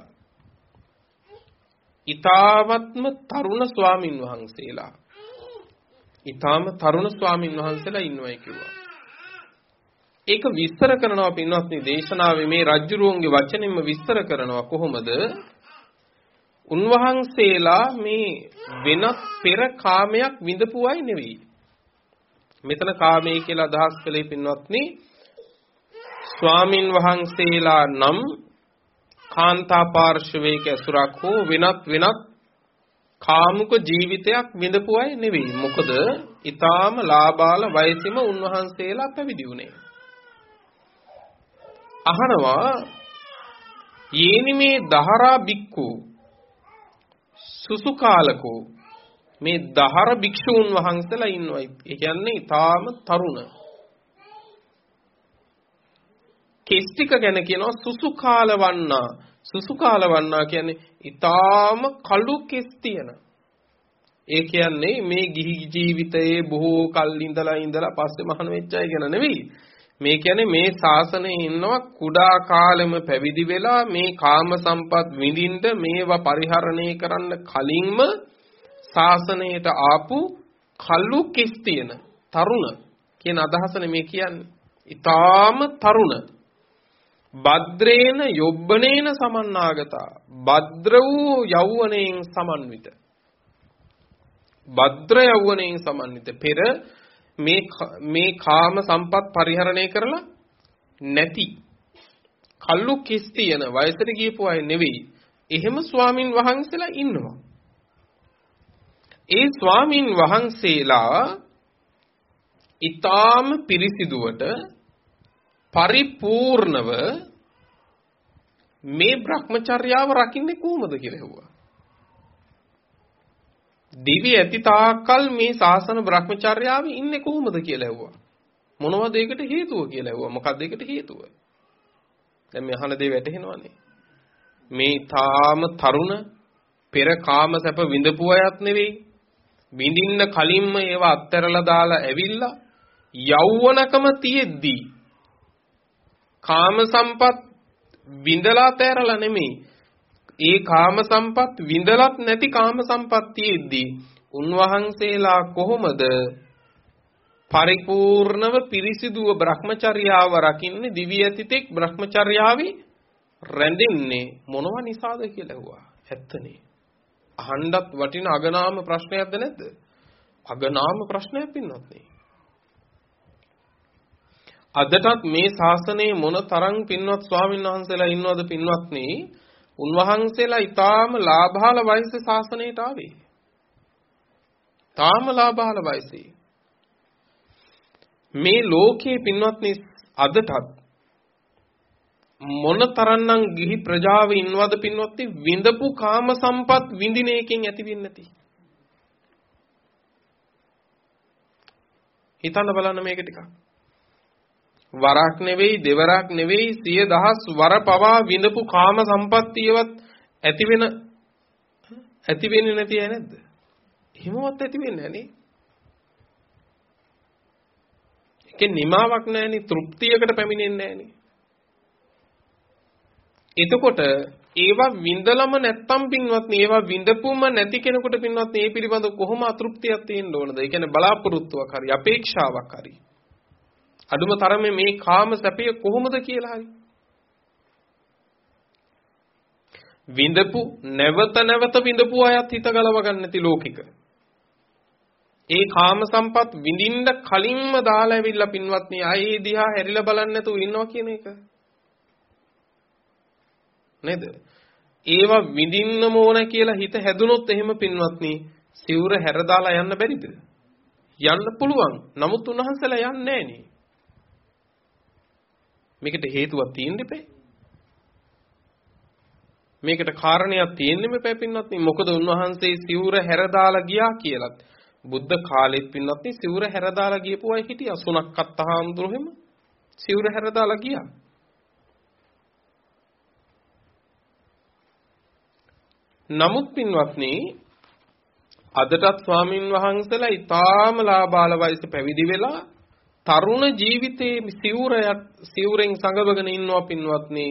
ඊ타වත්ම තරුණ ස්වාමින් වහන්සේලා. ඊ타ම තරුණ ස්වාමින් වහන්සේලා ඉන්නවයි කිව්වා. ඒක විස්තර කරනවා පින්වත්නි දේශනාවේ මේ රජ්ජුරුවන්ගේ වචනින්ම විස්තර කරනවා කොහොමද? උන්වහන්සේලා මේ වෙනත් පෙර කාමයක් විඳපු අය නෙවෙයි. මෙතන කාමයේ කියලා අදහස් කළේ පින්වත්නි ස්වාමින් වහන්සේලා නම් කාන්තා පාර්ශවයක ඇසුරක් හෝ වෙනත් වෙනත් කාමුක ජීවිතයක් විඳපු අය නෙවෙයි. මොකද ඊටාම ලාබාල වයසෙම උන්වහන්සේලා පැවිදි වුණේ. අහනවා යේනි මේ දහරා බික්කු සුසුකාලකෝ මේ දහර භික්ෂූන් වහන්සේලා ඉන්නවා. ඒ කියන්නේ ඊටාම තරුණ. කෙස් ටික ගැන කියනවා සුසුකාලවන්නා. සුසුකාලවන්නා කියන්නේ ඊටාම කළු කෙස් තියෙන. ඒ කියන්නේ මේ ගිහි ජීවිතයේ බොහෝ කල් ඉඳලා ඉඳලා පස්සේ මහාන වෙච්ච අය ගැන නෙවෙයි. මේ කියන්නේ මේ ශාසනයේ ඉන්නවා කුඩා කාලෙම පැවිදි වෙලා මේ කාම සම්පත් විඳින්න මේවා පරිහරණය කරන්න කලින්ම ශාසනයට ආපු කල්ලු කිස් තියෙන තරුණ කියන අදහසනේ මේ කියන්නේ. ඊටාම තරුණ. භද්‍රේන යොබ්බනේන සමන්නාගතා. භද්‍ර වූ යෞවනයෙන් සමන්විත. භද්‍ර යෞවනයෙන් සමන්විත. පෙර මේ මේ කාම සම්පත් පරිහරණය කරලා නැති කල්ලු කිස් තියෙන වයසට ගියපු අය නෙවෙයි. එහෙම ස්වාමින් වහන්සේලා ඉන්නවා. ඒ ස්වාමින් වහන්සේලා ඊටාම පිරිසිදුවට පරිපූර්ණව මේ Brahmacharyaව රකින්නේ කොහොමද කියලා හෙව්වා. දිවි ඇති තාක්කල් මේ ශාසන Brahmacharyaවේ ඉන්නේ කොහොමද කියලා හෙව්වා. මොනවද ඒකට හේතුව කියලා හෙව්වා. මොකක්ද ඒකට හේතුව? දැන් මේ අහන දේ වැටහෙනවනේ. මේ තාම තරුණ පෙර කාම සැප විඳපු අයත් නෙවෙයි විඳින්න කලින්ම ඒවා අත්හැරලා දාලා ඇවිල්ලා යෞවනකම තියෙද්දී කාම සම්පත් විඳලා තැරලා නෙමෙයි ඒ කාම සම්පත් විඳලත් නැති කාම සම්පත් තියෙද්දී උන්වහන්සේලා කොහොමද පරිපූර්ණව පිරිසිදුව Brahmacharyaව රකින්නේ දිව්‍ය ඇතිතෙක් Brahmacharyaවේ රැඳෙන්නේ මොනව නිසාද කියලා ඇහුවා. ඇත්තනේ. අහන්නත් වටින අගනාම ප්‍රශ්නයක්ද නැද්ද? අගනාම ප්‍රශ්නයක් පින්නත් නේ. අදටත් මේ ශාසනයේ මොන තරම් පින්වත් ස්වාමීන් වහන්සේලා ඉන්නවද පින්වත්නි? උන්වහන්සේලා ඊටාම ලාභාල වයසේ ශාසනයට ආවේ. තාම ලාභාල වයසේ. මේ ලෝකයේ පින්වත්නි අදටත් මොන තරම්නම් ගිහි ප්‍රජාව ඉන්නවද පින්වත්නි විඳපු කාම සම්පත් විඳින එකෙන් ඇති වෙන්නේ නැති. හිතන්න බලන්න මේක ටිකක්. වරක් නෙවෙයි දෙවරක් නෙවෙයි සිය දහස් වර පවා විඳපු කාම සම්පත්තියවත් ඇති වෙන ඇති වෙන්නේ නැති අය නැද්ද? එහෙමවත් ඇති වෙන්නේ නැහනේ. ඒකේ නිමාවක් නැහනේ තෘප්තියකට පැමිණෙන්නේ නැහනේ. එතකොට ඒවා විඳලම නැත්තම් පින්වත්නි ඒවා විඳපුම නැති කෙනෙකුට පින්වත්නි ඒ පිළිබඳ කොහොම අතෘප්තියක් තියෙන්න ඕනද? ඒ කියන්නේ බලාපොරොත්තුවක් හරි අපේක්ෂාවක් හරි. අදුම තරමේ මේ කාම සැපය කොහොමද කියලා හරි. විඳපු නැවත නැවත විඳපු අයත් හිත ගලව ගන්න නැති ලෝකික. ඒ කාම සම්පත් විඳින්න කලින්ම දාලා ඇවිල්ලා පින්වත්නි ආයේ දිහා හැරිලා බලන්න නැතුව ඉන්නවා කියන එක. නේද? ඒවා විඳින්නම ඕන කියලා හිත හැදුනොත් එහෙම පින්වත්නි සිවුර හැරදාලා යන්න බැරිද? යන්න පුළුවන්. නමුත් උන්වහන්සේලා යන්නේ නැහනේ. මේකට හේතුවක් තියෙන්න එපේ. මේකට කාරණයක් තියෙන්නේ මේ පැපින්නත් මොකද උන්වහන්සේ සිවුර හැරදාලා ගියා කියලත් බුද්ධ කාලෙත් පින්නත් සිවුර හැරදාලා ගියපු අය හිටියා. සුණක් අත්තහාමුදුරෙම සිවුර හැරදාලා ගියා. නමුත් පින්වත්නි අදටත් ස්වාමින් වහන්සේලා ඊටාම ලාබාල වයසේ පැවිදි වෙලා තරුණ ජීවිතයේ සිවුරයක් සිවුරෙන් සංගවගෙන ඉන්නවා පින්වත්නි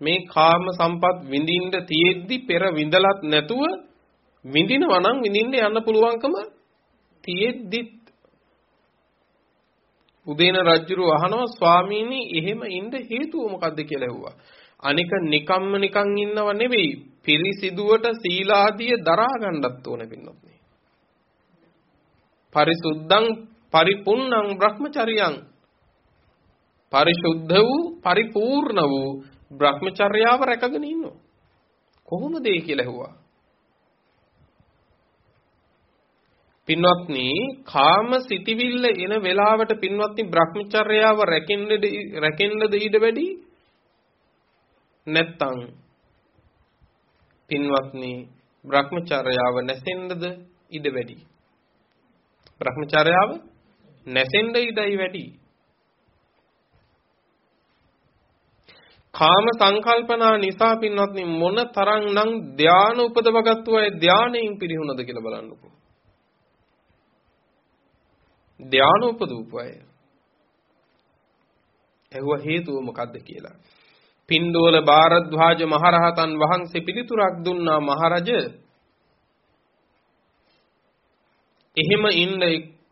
මේ කාම සම්පත් විඳින්න තියෙද්දි පෙර විඳලත් නැතුව විඳිනවා නම් විඳින්න යන්න පුළුවන්කම තියෙද්දිත් උදේන රජුරු අහනවා ස්වාමීනි එහෙම ඉන්න හේතුව මොකද්ද කියලා ඇහුවා. අනික නිකම්ම නිකන් ඉන්නව නෙවෙයි පිරිසිදුවට සීලාදිය දරා ගන්නත් ඕන පින්නත් නේ. පරිසුද්ධං පරිපුන්නං බ්‍රහ්මචර්යං පරිශුද්ධ වූ පරිපූර්ණ වූ බ්‍රහ්මචර්යාව රැකගෙන ඉන්නවා. කොහොමද ඒ කියලා ඇහුවා. පින්වත්නි කාම සිටිවිල්ල එන වෙලාවට පින්වත්නි බ්‍රහ්මචර්යාව රැකෙන්නද රැකෙන්නද ඊට වැඩි නැත්තම් පින්වත්නි බ්‍රහ්මචර්යාව නැසෙන්නද ඉඩ වැඩි බ්‍රහ්මචර්යාව නැසෙන්න ඉඩයි වැඩි කාම සංකල්පනා නිසා පින්වත්නි මොන තරම්නම් ධානය උපදවගත්තු අය ධානයෙන් පිරිහුණද කියලා බලන්නකෝ. ධානය උපදවපු අය. එහුව හේතුව මොකද්ද කියලා. පින්දෝල භාරද්වාජ මහරහතන් වහන්සේ පිළිතුරක් දුන්නා මහරජ එහෙම ඉන්න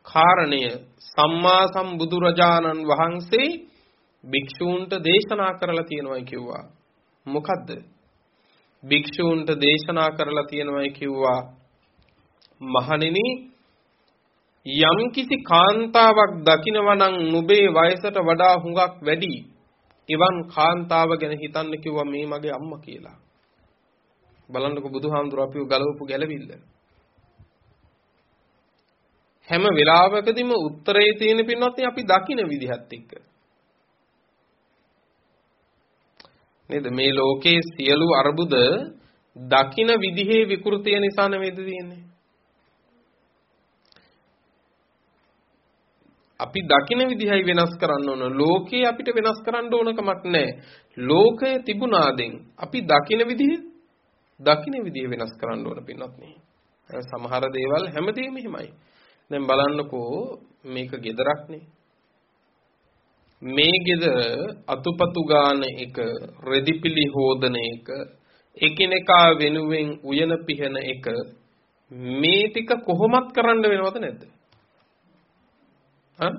කාරණය සම්මා සම්බුදුරජාණන් වහන්සේ භික්ෂූන්ට දේශනා කරලා තියෙනවායි කිව්වා. මොකද්ද? භික්ෂූන්ට දේශනා කරලා තියෙනවායි කිව්වා. මහණෙනි යම්කිසි කාන්තාවක් දකිනවා නම් නුඹේ වයසට වඩා හුඟක් වැඩි එවන් කාන්තාව ගැන හිතන්න කිව්වා මේ මගේ අම්මා කියලා. බලන්නකො බුදුහාමුදුර අපිව ගලවපු ගැලවිල්ල. හැම වෙලාවකදීම උත්තරේ තියෙන පින්වත් අපි දකින විදිහත් එක්ක. නේද? මේ ලෝකේ සියලු අර්බුද දකින විදිහේ විකෘතිය නිසා නෙමෙයිද තියෙන්නේ? අපි දකින විදිහයි වෙනස් කරන්න ඕන. ලෝකේ අපිට වෙනස් කරන්න ඕන කමක් නැහැ. ලෝකය තිබුණාදෙන් අපි දකින විදිහ දකින විදිහ වෙනස් කරන්න ඕන පින්නත් නේ. සමහර දේවල් හැමදේම එහෙමයි. දැන් බලන්නකෝ මේක gedarakනේ මේ ගෙදර අතුපතු ගාන එක රෙදිපිලි හෝදන එක එකිනෙකා වෙනුවෙන් උයන පිහන එක මේ ටික කොහොමත් කරන්න වෙනවද නැද්ද? හා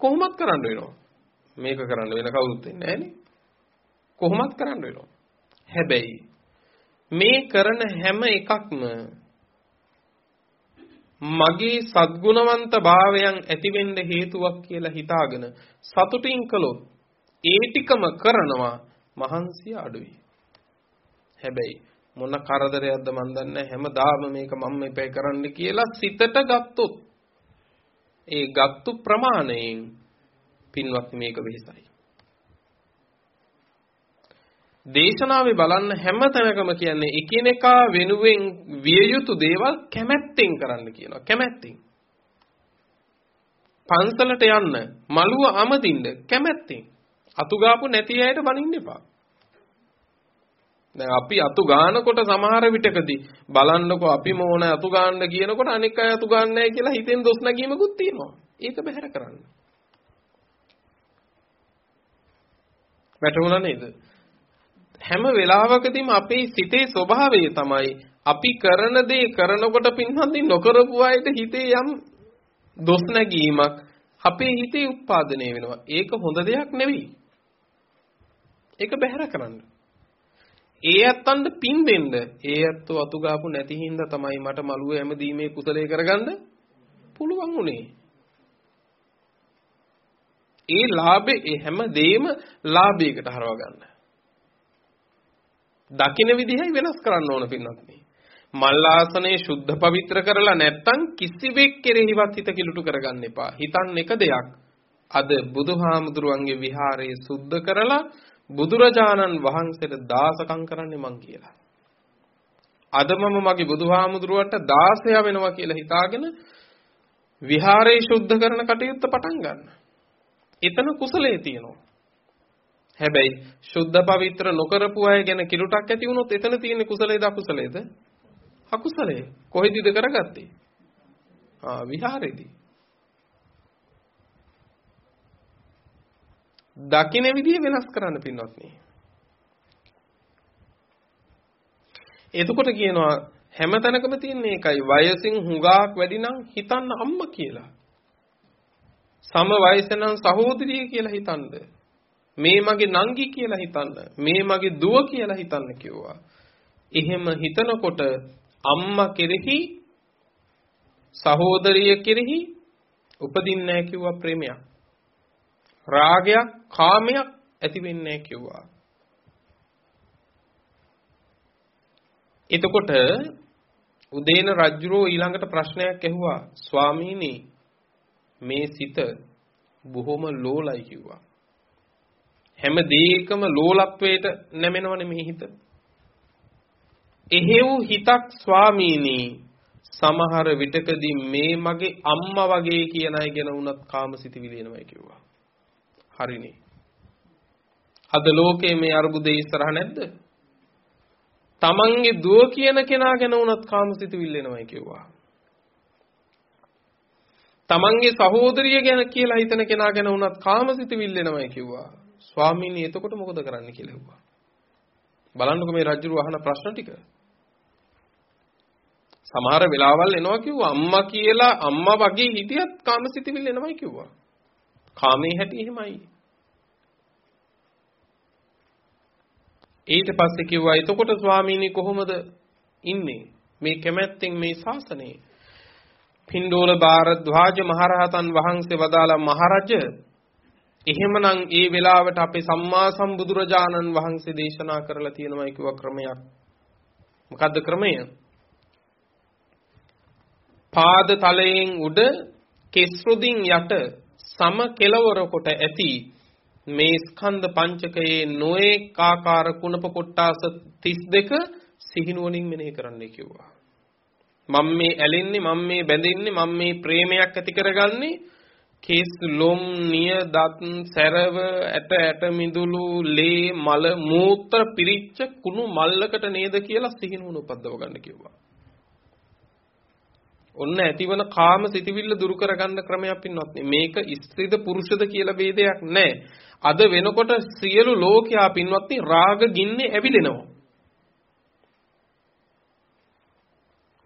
කොහොමත් කරන්න වෙනවා. මේක කරන්න වෙන කවුරුත් ඉන්නේ නැහනේ. කොහොමත් කරන්න වෙනවා. හැබැයි මේ කරන හැම එකක්ම මගේ සද්ගුණවන්ත භාවයන් ඇතිවෙන්න හේතුවක් කියලා හිතාගෙන සතුටින් කළොත් ඒ ටිකම කරනවා මහන්සිය අඩුයි. හැබැයි මොන කරදරයක්ද මන් දන්නේ හැමදාම මේක මම මෙපේ කරන්න කියලා සිතට ගත්තොත් ඒ ගත්තු ප්‍රමාණයෙන් පින්වත් මේක වෙහසයි. දේශනාවේ බලන්න හැම තැනකම කියන්නේ එකිනෙකා වෙනුවෙන් විය යුතු දේවල් කැමැත්තෙන් කරන්න කියනවා. කැමැත්තෙන්. පන්සලට යන්න මළුව අමදින්න කැමැත්තෙන්. අතු ගාපු නැති අයට බනින්න එපා. දැන් අපි අතු ගානකොට සමහර විටකදී බලන්නකො අපි මොන අතු ගාන්න කියනකොට අනික් අය අතු ගන්නෑ නැහැ කියලා හිතෙන් දොස් නැගීමකුත් තියෙනවා. ඒක බැහැර කරන්න. වැටුණා නේද? හැම වෙලාවකදීම අපේ සිතේ ස්වභාවය තමයි අපි කරන දේ කරනකොට පින්වන්දි නොකරපු අයට හිතේ යම් දොස් නැගීමක් අපේ හිතේ උත්පාදනය වෙනවා. ඒක හොඳ දෙයක් නෙවෙයි. ඒක බැහැර කරන්න. ඒ ඇත්තන්ට පින් දෙන්න. ඒ ඇත්තෝ අතු ගාපු නැති හින්දා තමයි මට මළුවේ හැමදීමේ කුසලයේ කරගන්න පුළුවන් උනේ. ඒ ලාභේ ඒ හැම දෙයක්ම ලාභයකට හරව ගන්න. දකින්න විදිහයි වෙනස් කරන්න ඕන පින්නත් නේ. මල් ආසනේ සුද්ධ පවිත්‍ර කරලා නැත්තම් කිසිවෙක් කෙරෙහිවත් හිත කිලුටු කරගන්න එපා. හිතන්න එක දෙයක්. අද බුදුහාමුදුරුවන්ගේ විහාරය සුද්ධ කරලා බුදුරජාණන් වහන්සේට දාසකම් කරන්නේ මං කියලා. අද මම මගේ බුදුහාමුදුරුවන්ට 16 වෙනවා කියලා හිතාගෙන විහාරය සුද්ධ කරන කටයුත්ත පටන් ගන්න. එතන කුසලයේ තියෙනවා. හැබැයි සුද්ධ පවිත්‍ර නොකරපු අය ගැන කිලුටක් ඇති වුණොත් එතන තියෙන කුසලයේද අකුසලයේද? අකුසලයේ. කොහෙදද කරගත්තේ? ආ විහාරෙදී. දකින්න විදිය වෙනස් කරන්න පින්වත්නි. එතකොට කියනවා හැම තැනකම තියෙන එකයි වයසින් හුඟක් වැඩි නම් හිතන්න අම්මා කියලා. සම වයස නම් සහෝදරිය කියලා හිතන්න. මේ මගේ නංගි කියලා හිතන්න. මේ මගේ දුව කියලා හිතන්න කිව්වා. එහෙම හිතනකොට අම්මා කෙරෙහි සහෝදරිය කෙරෙහි උපදින්නේ නැහැ කිව්වා ප්‍රේමයක්. රාගයක්, කාමයක් ඇති වෙන්නේ නැහැ කිව්වා. එතකොට උදේන රජුරෝ ඊළඟට ප්‍රශ්නයක් ඇහුවා ස්වාමීනි මේ සිත බොහොම ලෝලයි කිව්වා. හැම දෙයකම ලෝලත්වයට නැමෙනවනේ මේ හිත. එහෙව් හිතක් ස්වාමීනි සමහර විටකදී මේ මගේ අම්මා වගේ කියන අය ගැන වුණත් කාමසිතවිලි එනවයි කිව්වා. හරිනේ. අද ලෝකයේ මේ අරුබුදේ ඉස්සරහ නැද්ද? තමන්ගේ දුව කියන කෙනා ගැන වුණත් කාමසිතවිල්ල එනවයි කිව්වා. තමන්ගේ සහෝදරිය ගැන කියලා හිතන කෙනා ගැන වුණත් කාමසිතවිල්ල එනවයි කිව්වා. ස්වාමීනි එතකොට මොකද කරන්න කියලා කිව්වා. බලන්නකෝ මේ රජුරු අහන ප්‍රශ්න ටික. සමහර වෙලාවල් එනවා කිව්වා අම්මා කියලා අම්මා වගේ හිටියත් කාමසිතවිල්ල එනවයි කිව්වා. කාමේ හැටි එහෙමයි. ඊට පස්සේ කිව්වා එතකොට ස්වාමීනි කොහොමද ඉන්නේ මේ කැමැත්තෙන් මේ ශාසනයේ පින්ඩෝල බාරද්වාජ මහරහතන් වහන්සේ වදාලා මහරජ එහෙමනම් ඒ වෙලාවට අපේ සම්මා සම්බුදුරජාණන් වහන්සේ දේශනා කරලා තියෙනවා කිව්ව ක්‍රමයක් මොකද්ද ක්‍රමය පාද තලයෙන් උඩ කෙස්රුදින් යට සම කෙලවර කොට ඇති මේ ස්කන්ධ පංචකයේ නොඑක ආකාර කුණප කොට්ටාස 32 සිහිනුවණින් මෙනෙහි කරන්නයි කිව්වා. මම මේ ඇලෙන්නේ මම මේ බැඳෙන්නේ මම මේ ප්‍රේමයක් ඇති කරගන්නේ කේස් ලොම් නිය දත් සැරව ඇට ඇට මිදුළු ලේ මල මූත්‍ර පිරිච්ච කුණු මල්ලකට නේද කියලා සිහිනුවණ උපද්දව ගන්න කිව්වා. ඔන්න ඇතිවන කාම සිතිවිල්ල දුරු කරගන්න ක්‍රමයක් පින්වත් මේක ස්ත්‍රීද පුරුෂද කියලා ભેදයක් නැහැ. අද වෙනකොට සියලු ලෝකයා පින්වත්නි රාග ගින්නේ ඇවිලෙනවා.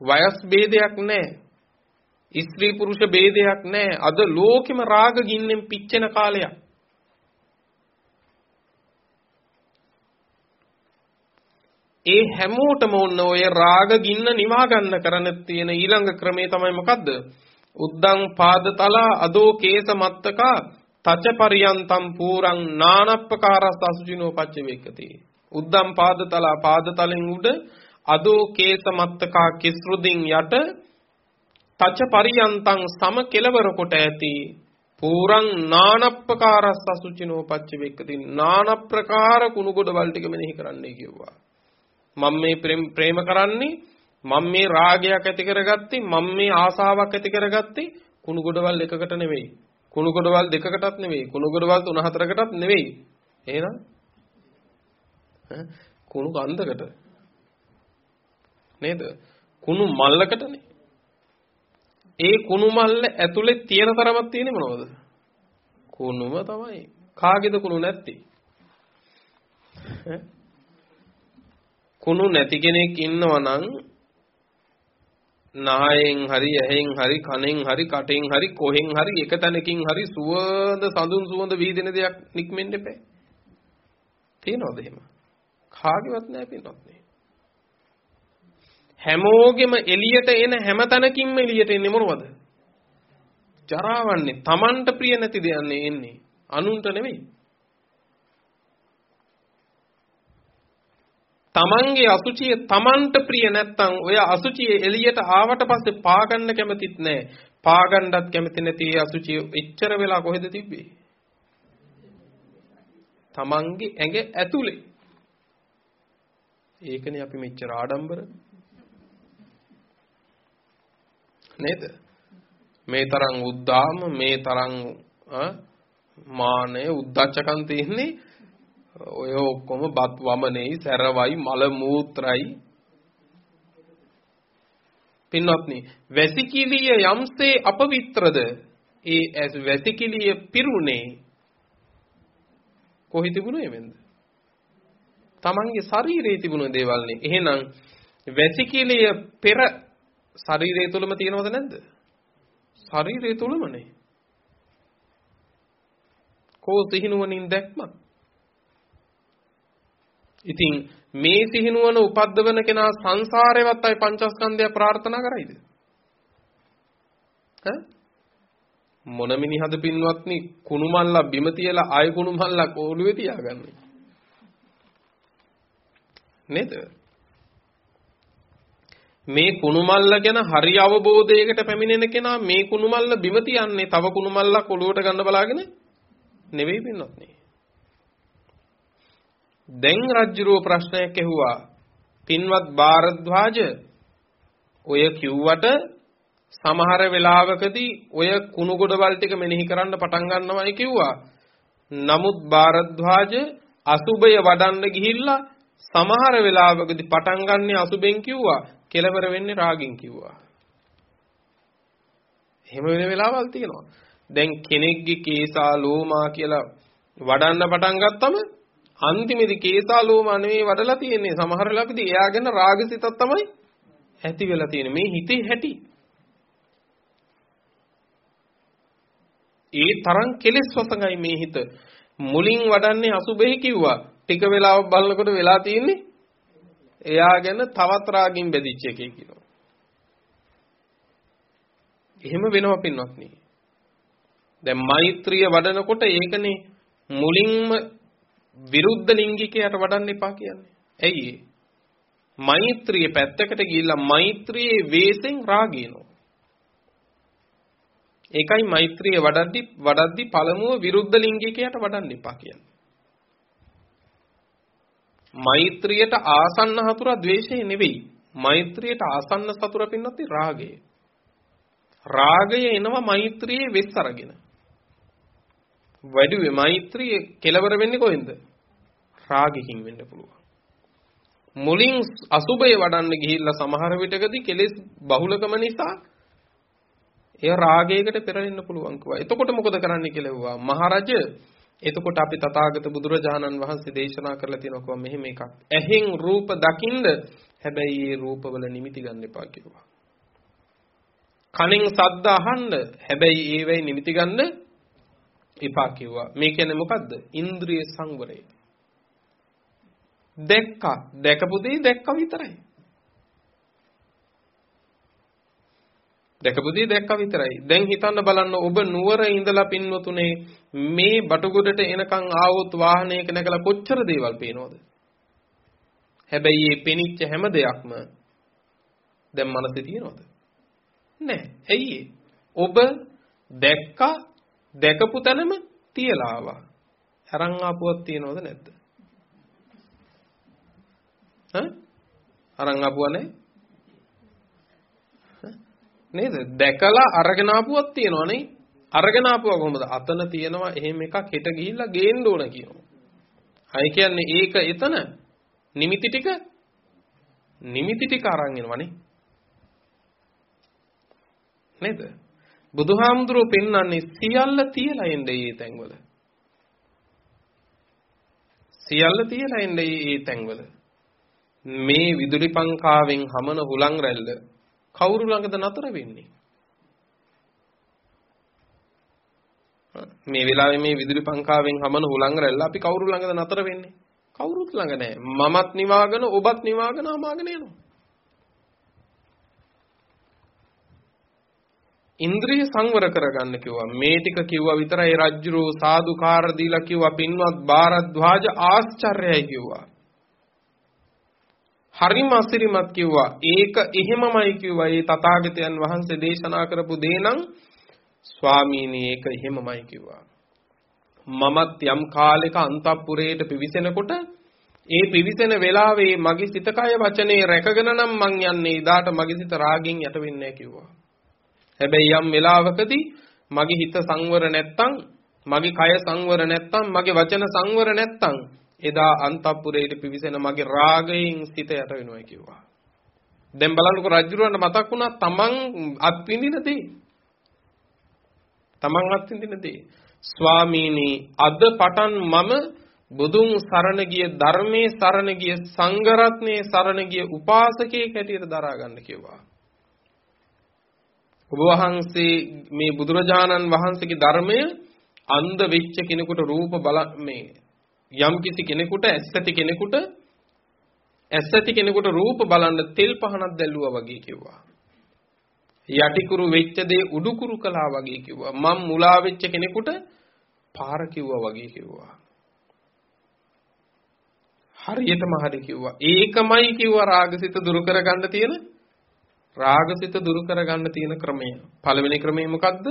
වයස් ભેදයක් නැහැ. ස්ත්‍රී පුරුෂ ભેදයක් නැහැ. අද ලෝකෙම රාග ගින්නෙන් පිච්චෙන කාලයක්. ඒ හැමෝටම ඔන්න ඔය රාග ගින්න නිවා ගන්න කරන්න තියෙන ඊළඟ ක්‍රමේ තමයි මොකද්ද? උද්දං පාදතලා අදෝ කේස මත්තකා තච පරියන්තම් පූරං නානප්පකාරස් අසුචිනෝ පච්චවේකති. උද්දම් පාදතලා පාදතලෙන් උඩ අදෝ කේස මත්තකා කිස්රුදින් යට තච පරියන්තං සම කෙලවර කොට ඇති පූරං නානප්පකාරස් අසුචිනෝ පච්චවේකති. නානප්‍රකාර කුණු ගොඩවල් ටික මෙනෙහි කරන්නයි කිව්වා. මම මේ ප්‍රේම කරන්නේ මම මේ රාගයක් ඇති කරගත්තේ මම මේ ආසාවක් ඇති කරගත්තේ කුණු ගොඩවල් එකකට නෙවෙයි. කුණු ගොඩවල් දෙකකටත් නෙවෙයි. කුණු ගොඩවල් තුන හතරකටත් නෙවෙයි. එහෙනම්? කුණු ගන්ධකට. නේද? කුණු මල්ලකටනේ ඒ කුණු මල්ල ඇතුලේ තියෙන තරමක් තියෙන්නේ මොනවද කුණුම තමයි කාගේද කුණු නැත්තේ කුණු නැති කෙනෙක් ඉන්නවා නම් නහයෙන් හරි ඇහෙන් හරි කනෙන් හරි කටෙන් හරි කොහෙන් හරි එක තැනකින් හරි සුවඳ සඳුන් සුවඳ වීදෙන දෙයක් නික්මෙන්න එපා. තියනවද එහෙම? කාගේවත් නැහැ පින්නත් නේ. හැමෝගෙම එළියට එන හැම තැනකින්ම එළියට එන්නේ මොනවද? ජරාවන්නේ Tamanට ප්‍රිය නැති දෙයන්නේ එන්නේ. අනුන්ට නෙවෙයි. තමන්ගේ අසුචිය තමන්ට ප්‍රිය නැත්තම් ඔය අසුචිය එළියට ආවට පස්සේ පාගන්න කැමතිත් නැහැ. පාගන්නත් කැමති නැති අසුචිය එච්චර වෙලා කොහෙද තිබ්බේ? තමන්ගේ ඇඟ ඇතුලේ. ඒකනේ අපි මෙච්චර ආඩම්බර නේද? මේ තරම් උද්දාම මේ තරම් මානය උද්දච්චකම් තියෙන්නේ ඔය ඔක්කොම බත් වමනේ සැරවයි මල මූත්‍රායි. පින්වත්නි වැසිකිළිය යම්සේ අපවිත්‍රද? ඒ වැසිකිළිය පිරුණේ කොහි තිබුණේ එමෙන්ද තමන්ගේ ශරීරයේ තිබුණ දේවල්නේ. එහෙනම් වැසිකිළිය පෙර ශරීරය තුලම තියෙනවද නැද්ද? ශරීරය තුලමනේ කෝ සිහිනුවණින් දැක්මක් ඉතින් මේ සිහිනුවන උපද්දවන කෙනා සංසාරේවත් අය පංචස්කන්ධය ප්‍රාර්ථනා කරයිද? ඈ? මොන මිනිහද පින්වත්නි කුණු මල්ලා බිම තියලා ආය කුණු මල්ලා කොළුවේ තියාගන්නේ? නේද? මේ කුණු මල්ල ගැන හරි අවබෝධයකට පැමිණෙන කෙනා මේ කුණු මල්ල බිම තියන්නේ තව කුණු මල්ලක් ඔලුවට ගන්න බලාගෙන නෙවෙයි පින්වත්නි දැන් රජ්ජුරුව ප්‍රශ්නයක් ඇහුවා. පින්වත් භාරද්වාජ ඔය කිව්වට සමහර වෙලාවකදී ඔය කුණු ගොඩවල් ටික මෙනෙහි කරන්න පටන් ගන්නවයි කිව්වා. නමුත් භාරද්වාජ අසුබය වඩන්න ගිහිල්ලා සමහර වෙලාවකදී පටන් ගන්න අසුබෙන් කිව්වා. කෙලවර වෙන්නේ රාගින් කිව්වා. එහෙම වෙන වෙලාවල් තියෙනවා. දැන් කෙනෙක්ගේ කේසා ලෝමා කියලා වඩන්න පටන් ගත්තම අන්තිමේදී කේසාලෝමා නෙවෙයි වඩලා තියෙන්නේ සමහර වෙලාවෙදී එයා ගැන රාගසිතක් තමයි ඇති වෙලා තියෙන්නේ මේ හිතේ හැටි ඒ තරම් කෙලෙස් වසඟයි මේ හිත මුලින් වඩන්නේ අසුබෙහි කිව්වා ටික වෙලාවක් බලනකොට වෙලා තියෙන්නේ එයා ගැන තවත් රාගින් බැදිච්ච එකේ කියනවා එහෙම වෙනවා පින්වත්නි දැන් මෛත්‍රිය වඩනකොට ඒකනේ මුලින්ම විරුද්ධ ලිංගිකයට වඩන්න එපා කියන්නේ. ඇයි ඒ? මෛත්‍රිය පැත්තකට ගිහිල්ලා මෛත්‍රියේ වේසෙන් රාගිනෝ. ඒකයි මෛත්‍රිය වඩද්දි වඩද්දි පළමුව විරුද්ධ ලිංගිකයට වඩන්න එපා කියන්නේ. මෛත්‍රියට ආසන්න හතුර ද්වේෂය නෙවෙයි. මෛත්‍රියට ආසන්න සතුර පින්නත් රාගය. රාගය එනවා මෛත්‍රියේ වෙස් අරගෙන. වැඩි මෛත්‍රිය කෙලවර වෙන්නේ කොහෙන්ද? රාගකින් වෙන්න පුළුවන්. මුලින් අසුබය වඩන්න ගිහිල්ලා සමහර විටකදී කෙලෙස් බහුලකම නිසා එය රාගයකට පෙරලෙන්න පුළුවන් කිව්වා. එතකොට මොකද කරන්න කියලා කිව්වා. මහරජ එතකොට අපි තථාගත බුදුරජාණන් වහන්සේ දේශනා කරලා තියෙනවා මෙහෙම එකක්. ඇහෙන් රූප දකින්ද හැබැයි මේ රූපවල නිමිති ගන්න එපා කිව්වා. කනෙන් ශබ්ද අහන්න හැබැයි ඒවයි නිමිති ගන්න එපා කිව්වා. මේ කියන්නේ මොකද්ද? ඉන්ද්‍රිය සංවරය. දැක්කා. දැකපු දේ දැක්කා විතරයි. දැකපු දේ දැක්කා විතරයි. දැන් හිතන්න බලන්න ඔබ නුවර ඉඳලා පින්වතුනේ මේ බටගොඩට එනකන් ආවොත් වාහනයක නැගලා කොච්චර දේවල් පේනවද? හැබැයි මේ පෙනිච්ච හැම දෙයක්ම දැන් මනසේ තියෙනවද? නැහැ. ඇයි ඔබ දැක්කා දැකපු තැනම තියලා ආවා. අරන් ආපුවක් තියනවද නැද්ද? ඈ? අරන් ආපුවා නේ? නේද? දැකලා අරගෙන ආපුවක් තියනවා නේ? අරගෙන ආපුවා කොහොමද? අතන තියනවා එහෙම එකක් හෙට ගිහිල්ලා ගේන්න ඕන කියනවා. අය කියන්නේ ඒක එතන නිමිති ටික නිමිති ටික අරන් එනවනේ. නේද? බුදුහාමුදුරුවෝ පෙන්වන්නේ සියල්ල තියලා එන්නේ මේ තැන්වල. සියල්ල තියලා එන්නේ මේ තැන්වල. මේ විදුලි පංකාවෙන් හමන හුලං රැල්ල කවුරු ළඟද නතර වෙන්නේ? මේ වෙලාවේ මේ විදුලි පංකාවෙන් හමන හුලං රැල්ල අපි කවුරු ළඟද නතර වෙන්නේ? කවුරුත් ළඟ නැහැ. මමත් නිවාගෙන ඔබත් නිවාගෙන ආමාගෙන යනවා. ඉන්ද්‍රිය සංවර කරගන්න කිව්වා. මේ ටික කිව්වා විතරයි රජ්ජුරෝ සාදුකාර දීලා කිව්වා පින්වත් භාරද්වාජ ආශ්චර්යයි කිව්වා. හරිම අසිරිමත් කිව්වා. ඒක එහෙමමයි කිව්වා. ඒ තථාගතයන් වහන්සේ දේශනා කරපු දේ නම් ස්වාමීනි ඒක එහෙමමයි කිව්වා. මමත් යම් කාලයක අන්තපුරයට පිවිසෙනකොට ඒ පිවිසෙන වෙලාවේ මගේ සිත කය වචනේ රැකගෙන නම් මං යන්නේ ඉදාට මගේ සිත රාගින් යට වෙන්නේ කිව්වා. හැබැයි යම් වෙලාවකදී මගේ හිත සංවර නැත්තම් මගේ කය සංවර නැත්තම් මගේ වචන සංවර නැත්තම් එදා අන්තපුරයට පිවිසෙන මගේ රාගයෙන් සිත යට වෙනවා කිව්වා. දැන් බලන්නකො රජුරවන්ට මතක් වුණා තමන් අත්විඳින දේ. තමන් අත්විඳින දේ. ස්වාමීනි අද පටන් මම බුදුන් සරණ ගිය ධර්මයේ සරණ ගිය සංඝරත්නයේ සරණ ගිය උපාසකයෙක් හැටියට දරා ගන්න කිව්වා. ඔබ වහන්සේ මේ බුදුරජාණන් වහන්සේගේ ධර්මය අන්ධ වෙච්ච කෙනෙකුට රූප බල මේ යම් කිසි කෙනෙකුට ඇස්සති කෙනෙකුට ඇස්සති කෙනෙකුට රූප බලන්න තෙල් පහනක් දැල්ලුවා වගේ කිව්වා. යටිකුරු වෙච්ච දේ උඩුකුරු කළා වගේ කිව්වා. මම් මුලා වෙච්ච කෙනෙකුට පාර කිව්වා වගේ කිව්වා. හරියටම හරි කිව්වා. ඒකමයි කිව්වා රාගසිත දුරු කරගන්න තියෙන රාගසිත දුරු කරගන්න තියෙන ක්‍රමය. පළවෙනි ක්‍රමය මොකද්ද?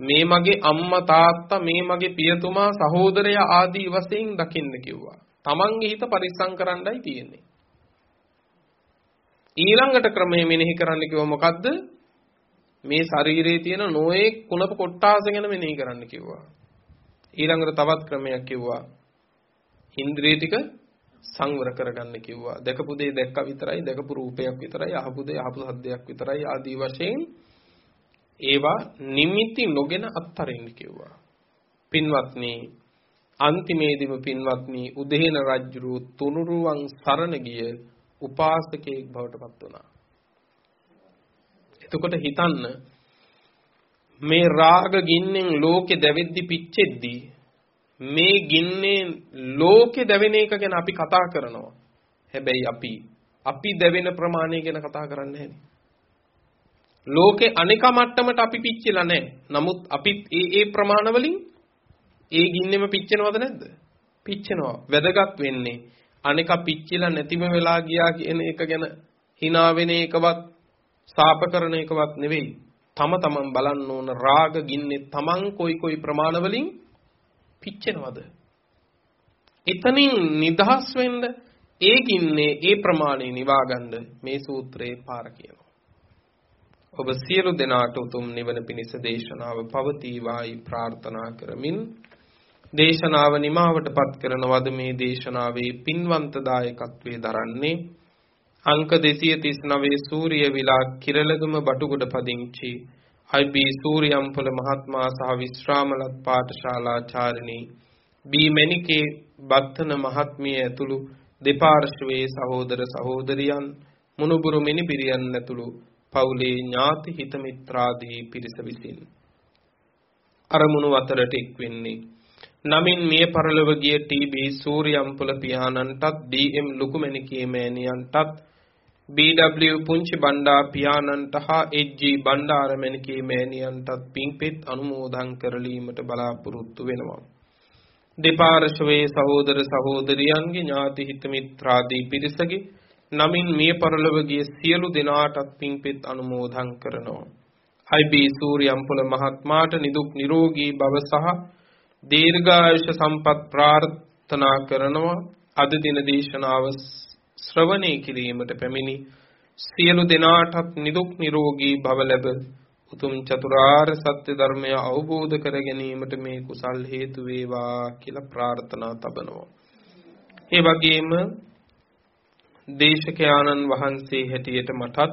මේ මගේ අම්මා තාත්තා මේ මගේ පියතුමා සහෝදරයා ආදී වශයෙන් දකින්න කිව්වා. තමන්ගේ හිත පරිස්සම් කරන්නයි තියෙන්නේ. ඊළඟට ක්‍රමය මෙනෙහි කරන්න කිව්ව මොකද්ද? මේ ශරීරයේ තියෙන නොයේ කුණප කොට්ටාස ගැන මෙනෙහි කරන්න කිව්වා. ඊළඟට තවත් ක්‍රමයක් කිව්වා. ඉන්ද්‍රිය ටික සංවර කරගන්න කිව්වා. දැකපු දේ දැක්ක විතරයි, දැකපු රූපයක් විතරයි, අහපු දේ අහපු සද්දයක් විතරයි ආදී වශයෙන් ඒවා නිමිති නොගෙන අත්හරින්න කිව්වා. පින්වත්නි අන්තිමේදීම පින්වත්නි උදේන රජුරු තුනුරුවන් සරණ ගිය උපාසකයෙක් බවට පත් වුණා. එතකොට හිතන්න මේ රාග ගින්නෙන් ලෝකෙ දැවෙද්දි පිච්චෙද්දි මේ ගින්නේ ලෝකෙ දැවෙන එක ගැන අපි කතා කරනවා. හැබැයි අපි අපි දැවෙන ප්‍රමාණය ගැන කතා කරන්නේ නැහැ. ලෝකේ අනික මට්ටමට අපි පිච්චිලා නැහැ. නමුත් අපි ඒ ඒ ප්‍රමාණ වලින් ඒ ගින්නෙම පිච්චෙනවද නැද්ද? පිච්චෙනවා. වැදගත් වෙන්නේ අනික පිච්චිලා නැතිම වෙලා ගියා කියන එක ගැන hina වෙන එකවත් සාප කරන එකවත් නෙවෙයි. තම තමන් බලන්න ඕන රාග ගින්නේ තමන් කොයි කොයි ප්‍රමාණ වලින් පිච්චෙනවද? එතනින් නිදහස් වෙන්න ඒ ගින්නේ ඒ ප්‍රමාණය නිවා ගන්න මේ සූත්‍රයේ පාර කියනවා. ඔබ සියලු දෙනාට උතුම් නිවන පිණිස දේශනාව පවතිවායි ප්‍රාර්ථනා කරමින් දේශනාව නිමාවටපත් කරනවද මේ දේශනාවේ පින්වන්ත දායකත්වයේ දරන්නේ අංක 239 සූර්ය විලා කිරලගම බටුගොඩ පදිංචි අයිබී සූර්යම්පල මහත්මයා සහ විශ්‍රාමලත් පාඨශාලාචාර්ණී බී මණිකේ බත්තන මහත්මිය ඇතුළු දෙපාර්ශ්වයේ සහෝදර සහෝදරියන් මුණුබුරු මිනිපිරියන් ඇතුළු පවුලේ ඥාති හිත මිත්‍රාදී පිරිස විසින් අරමුණු අතරට එක් වෙන්නේ නමින් මිය පරලොව ගිය ටීබී සූර්යම්පුල පියාණන්ටත් ඩී.එම් ලුකුමැණිකේ මෑණියන්ටත් බී.ඩබ්ලිව් පුංචි බණ්ඩා පියාණන්ට හා එච්.ජී බණ්ඩාරමැණිකේ මෑණියන්ටත් පින්පෙත් අනුමෝදන් කරලීමට බලාපොරොත්තු වෙනවා. දෙපාර්ශවයේ සහෝදර සහෝදරියන්ගේ ඥාති හිත මිත්‍රාදී පිරිසගේ නමින් මිය පරලොව ගිය සියලු දෙනාටත් පින්පෙත් අනුමෝදන් කරනවා. අයිබී සූර්යම්පුල මහත්මයාට නිදුක් නිරෝගී භව සහ දීර්ඝායුෂ සම්පත් ප්‍රාර්ථනා කරනවා අද දින දේශනාව ශ්‍රවණය කිරීමට පැමිණි සියලු දෙනාටත් නිදුක් නිරෝගී භව ලැබ උතුම් චතුරාර්ය සත්‍ය ධර්මය අවබෝධ කර ගැනීමට මේ කුසල් හේතු වේවා කියලා ප්‍රාර්ථනා තබනවා. ඒ වගේම දේශකයාණන් වහන්සේ හැටියට මටත්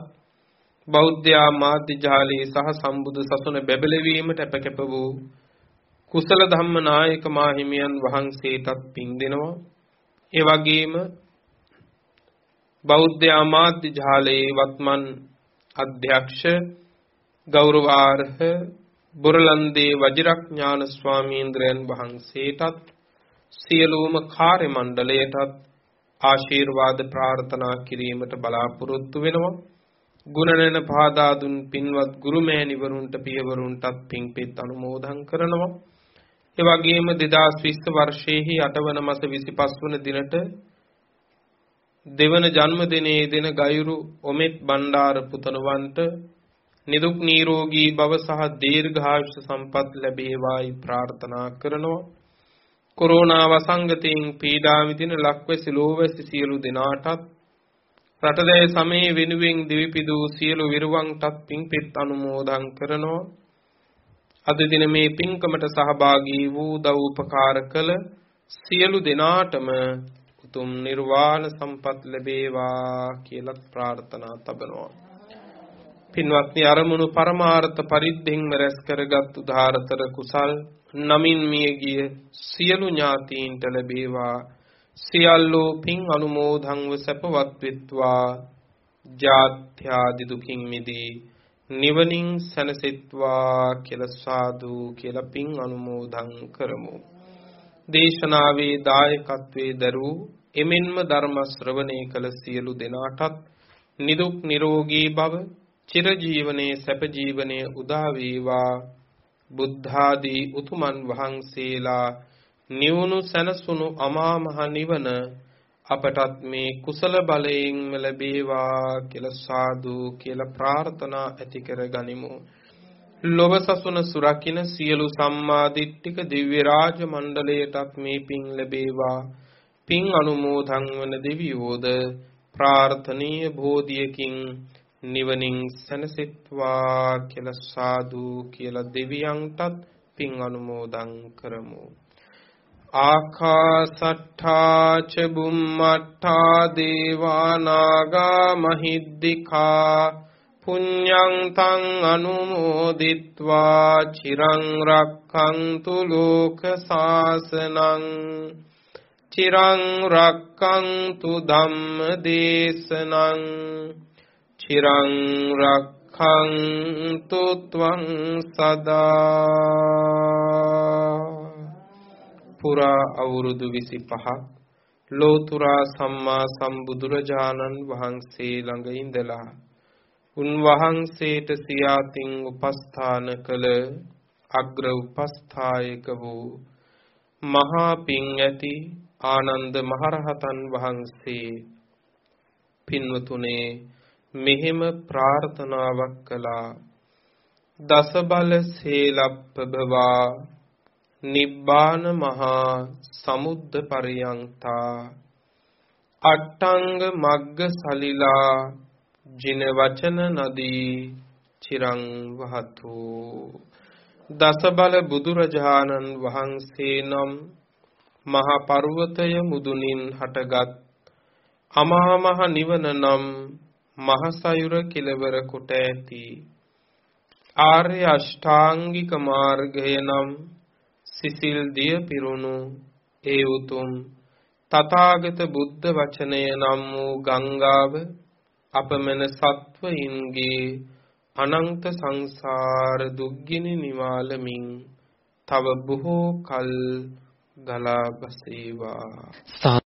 බෞද්ධ මාධ්‍ය ජාලයේ සහ සම්බුදු සසුන බැබළවීමට අපකැප වූ කුසල ධම්ම නායක මාහිමියන් වහන්සේටත් පින් දෙනවා. ඒ වගේම බෞද්ධ ආමාත්‍ය ජාලයේ වත්මන් අධ්‍යක්ෂ ගෞරවාර්හ බුරලන්දේ වජිරඥාන ස්වාමීන්ද්‍රයන් වහන්සේටත් සියලුම කාර්ය මණ්ඩලයටත් ආශිර්වාද ප්‍රාර්ථනා කිරීමට බලාපොරොත්තු වෙනවා ගුණනන පාදා දුන් පින්වත් ගුරුමෑණිවරුන්ට පියවරුන්ටත් පින්පෙත් අනුමෝදන් කරනවා. ඒ වගේම 2020 වර්ෂයේහි 8 වන මාස 25 වන දිනට දෙවන ජන්මදිනයේ දෙන ගයුරු ඔමෙත් බණ්ඩාර පුතණවන්ට නිදුක් නිරෝගී භව සහ දීර්ඝායුෂ සම්පත් ලැබේවායි ප්‍රාර්ථනා කරනවා. කොරෝනා වසංගතයෙන් පීඩා විඳින ලක්වැසි ලෝවැසි සියලු දෙනාටත් රටදෑ සමයේ වෙනුවෙන් දිවිපිදූ සියලු විරුවන්ටත් පින්පෙත් අනුමෝදන් කරනවා. අද දින මේ පින්කමට සහභාගී වූ දව උපකාර කළ සියලු දෙනාටම උතුම් නිර්වාණ සම්පත් ලැබේවා කියලා ප්‍රාර්ථනා තබනවා. පින්වත්නි අරමුණු පරමාර්ථ පරිද්දෙන්ම රැස් කරගත් උදාාරතර කුසල් නමින් මියගිය සියලු ඥාතීන්ට ලැබේවා. සියල්ලෝ පින් අනුමෝදන්ව සැපවත් වෙත්වා. ජාත්‍යාදි දුකින් මිදී නිවනින් සැනසෙත්වා කියලා සාදු කියලා පින් අනුමෝදන් කරමු. දේශනාවේ දායකත්වයේ දරූ එමෙන්ම ධර්ම ශ්‍රවණය කළ සියලු දෙනාටත් නිදුක් නිරෝගී භව චිර ජීවනයේ සැප ජීවනයේ උදා වේවා. බුද්ධාදී උතුමන් වහන්සේලා නිවුණු සැනසුණු අමා මහ නිවන අපටත් මේ කුසල බලයෙන් ලැබේවා කියලා සාදු කියලා ප්‍රාර්ථනා ඇති කර ගනිමු. ලොව සසුන සුරකින්න සියලු සම්මා දිට්ඨික දිව්‍ය රාජ මණ්ඩලයටත් මේ පින් ලැබේවා. පින් අනුමෝදන් වන දෙවියෝද ප්‍රාර්ථනීය බෝධියකින් නිවනින් සැනසෙත්වා කියලා සාදු කියලා දෙවියන්ටත් පින් අනුමෝදන් කරමු. ආකාසට්ඨා ච බුම්මට්ඨා දේවා නාග මහිද්దికා පුඤ්ඤං තං අනුමෝදිත්වා චිරං රක්ඛන්තු ලෝක සාසනං චිරං රක්ඛන්තු ධම්ම දේශනං චිරං රක්ඛන්තු ත්වං සදා පුරා අවුරුදු 25ක් ලෝතුරා සම්මා සම්බුදුරජාණන් වහන්සේ ළඟ ඉඳලා උන්වහන්සේට සියාතින් උපස්ථාන කළ අග්‍ර උපස්ථායක වූ මහා පිං ඇති ආනන්ද මහරහතන් වහන්සේ පින්වතුනේ මෙහෙම ප්‍රාර්ථනාවක් කළා. දස බල සේලප්පභවා නිබ්බාන මහා සමුද්ද පරියන්තා. අට්ටංග මග්ග සලිලා ජින වචන නදී චිරං වහතු. දස බල බුදුරජාණන් වහන්සේ නම් මහ පර්වතය මුදුනින් හටගත් අමහා මහ නිවන නම් මහසයුර කෙලවර කොට ඇති. ආර්ය අෂ්ටාංගික මාර්ගය නම් සිසිල් දිය පිරුණු ඒ උතුම්. තථාගත බුද්ධ වචනය නම් වූ ගංගාව අපමණ සත්වයින්ගේ අනන්ත සංසාර දුක්ගිනි නිවාලමින් තව බොහෝ කල් ගලා බසේවා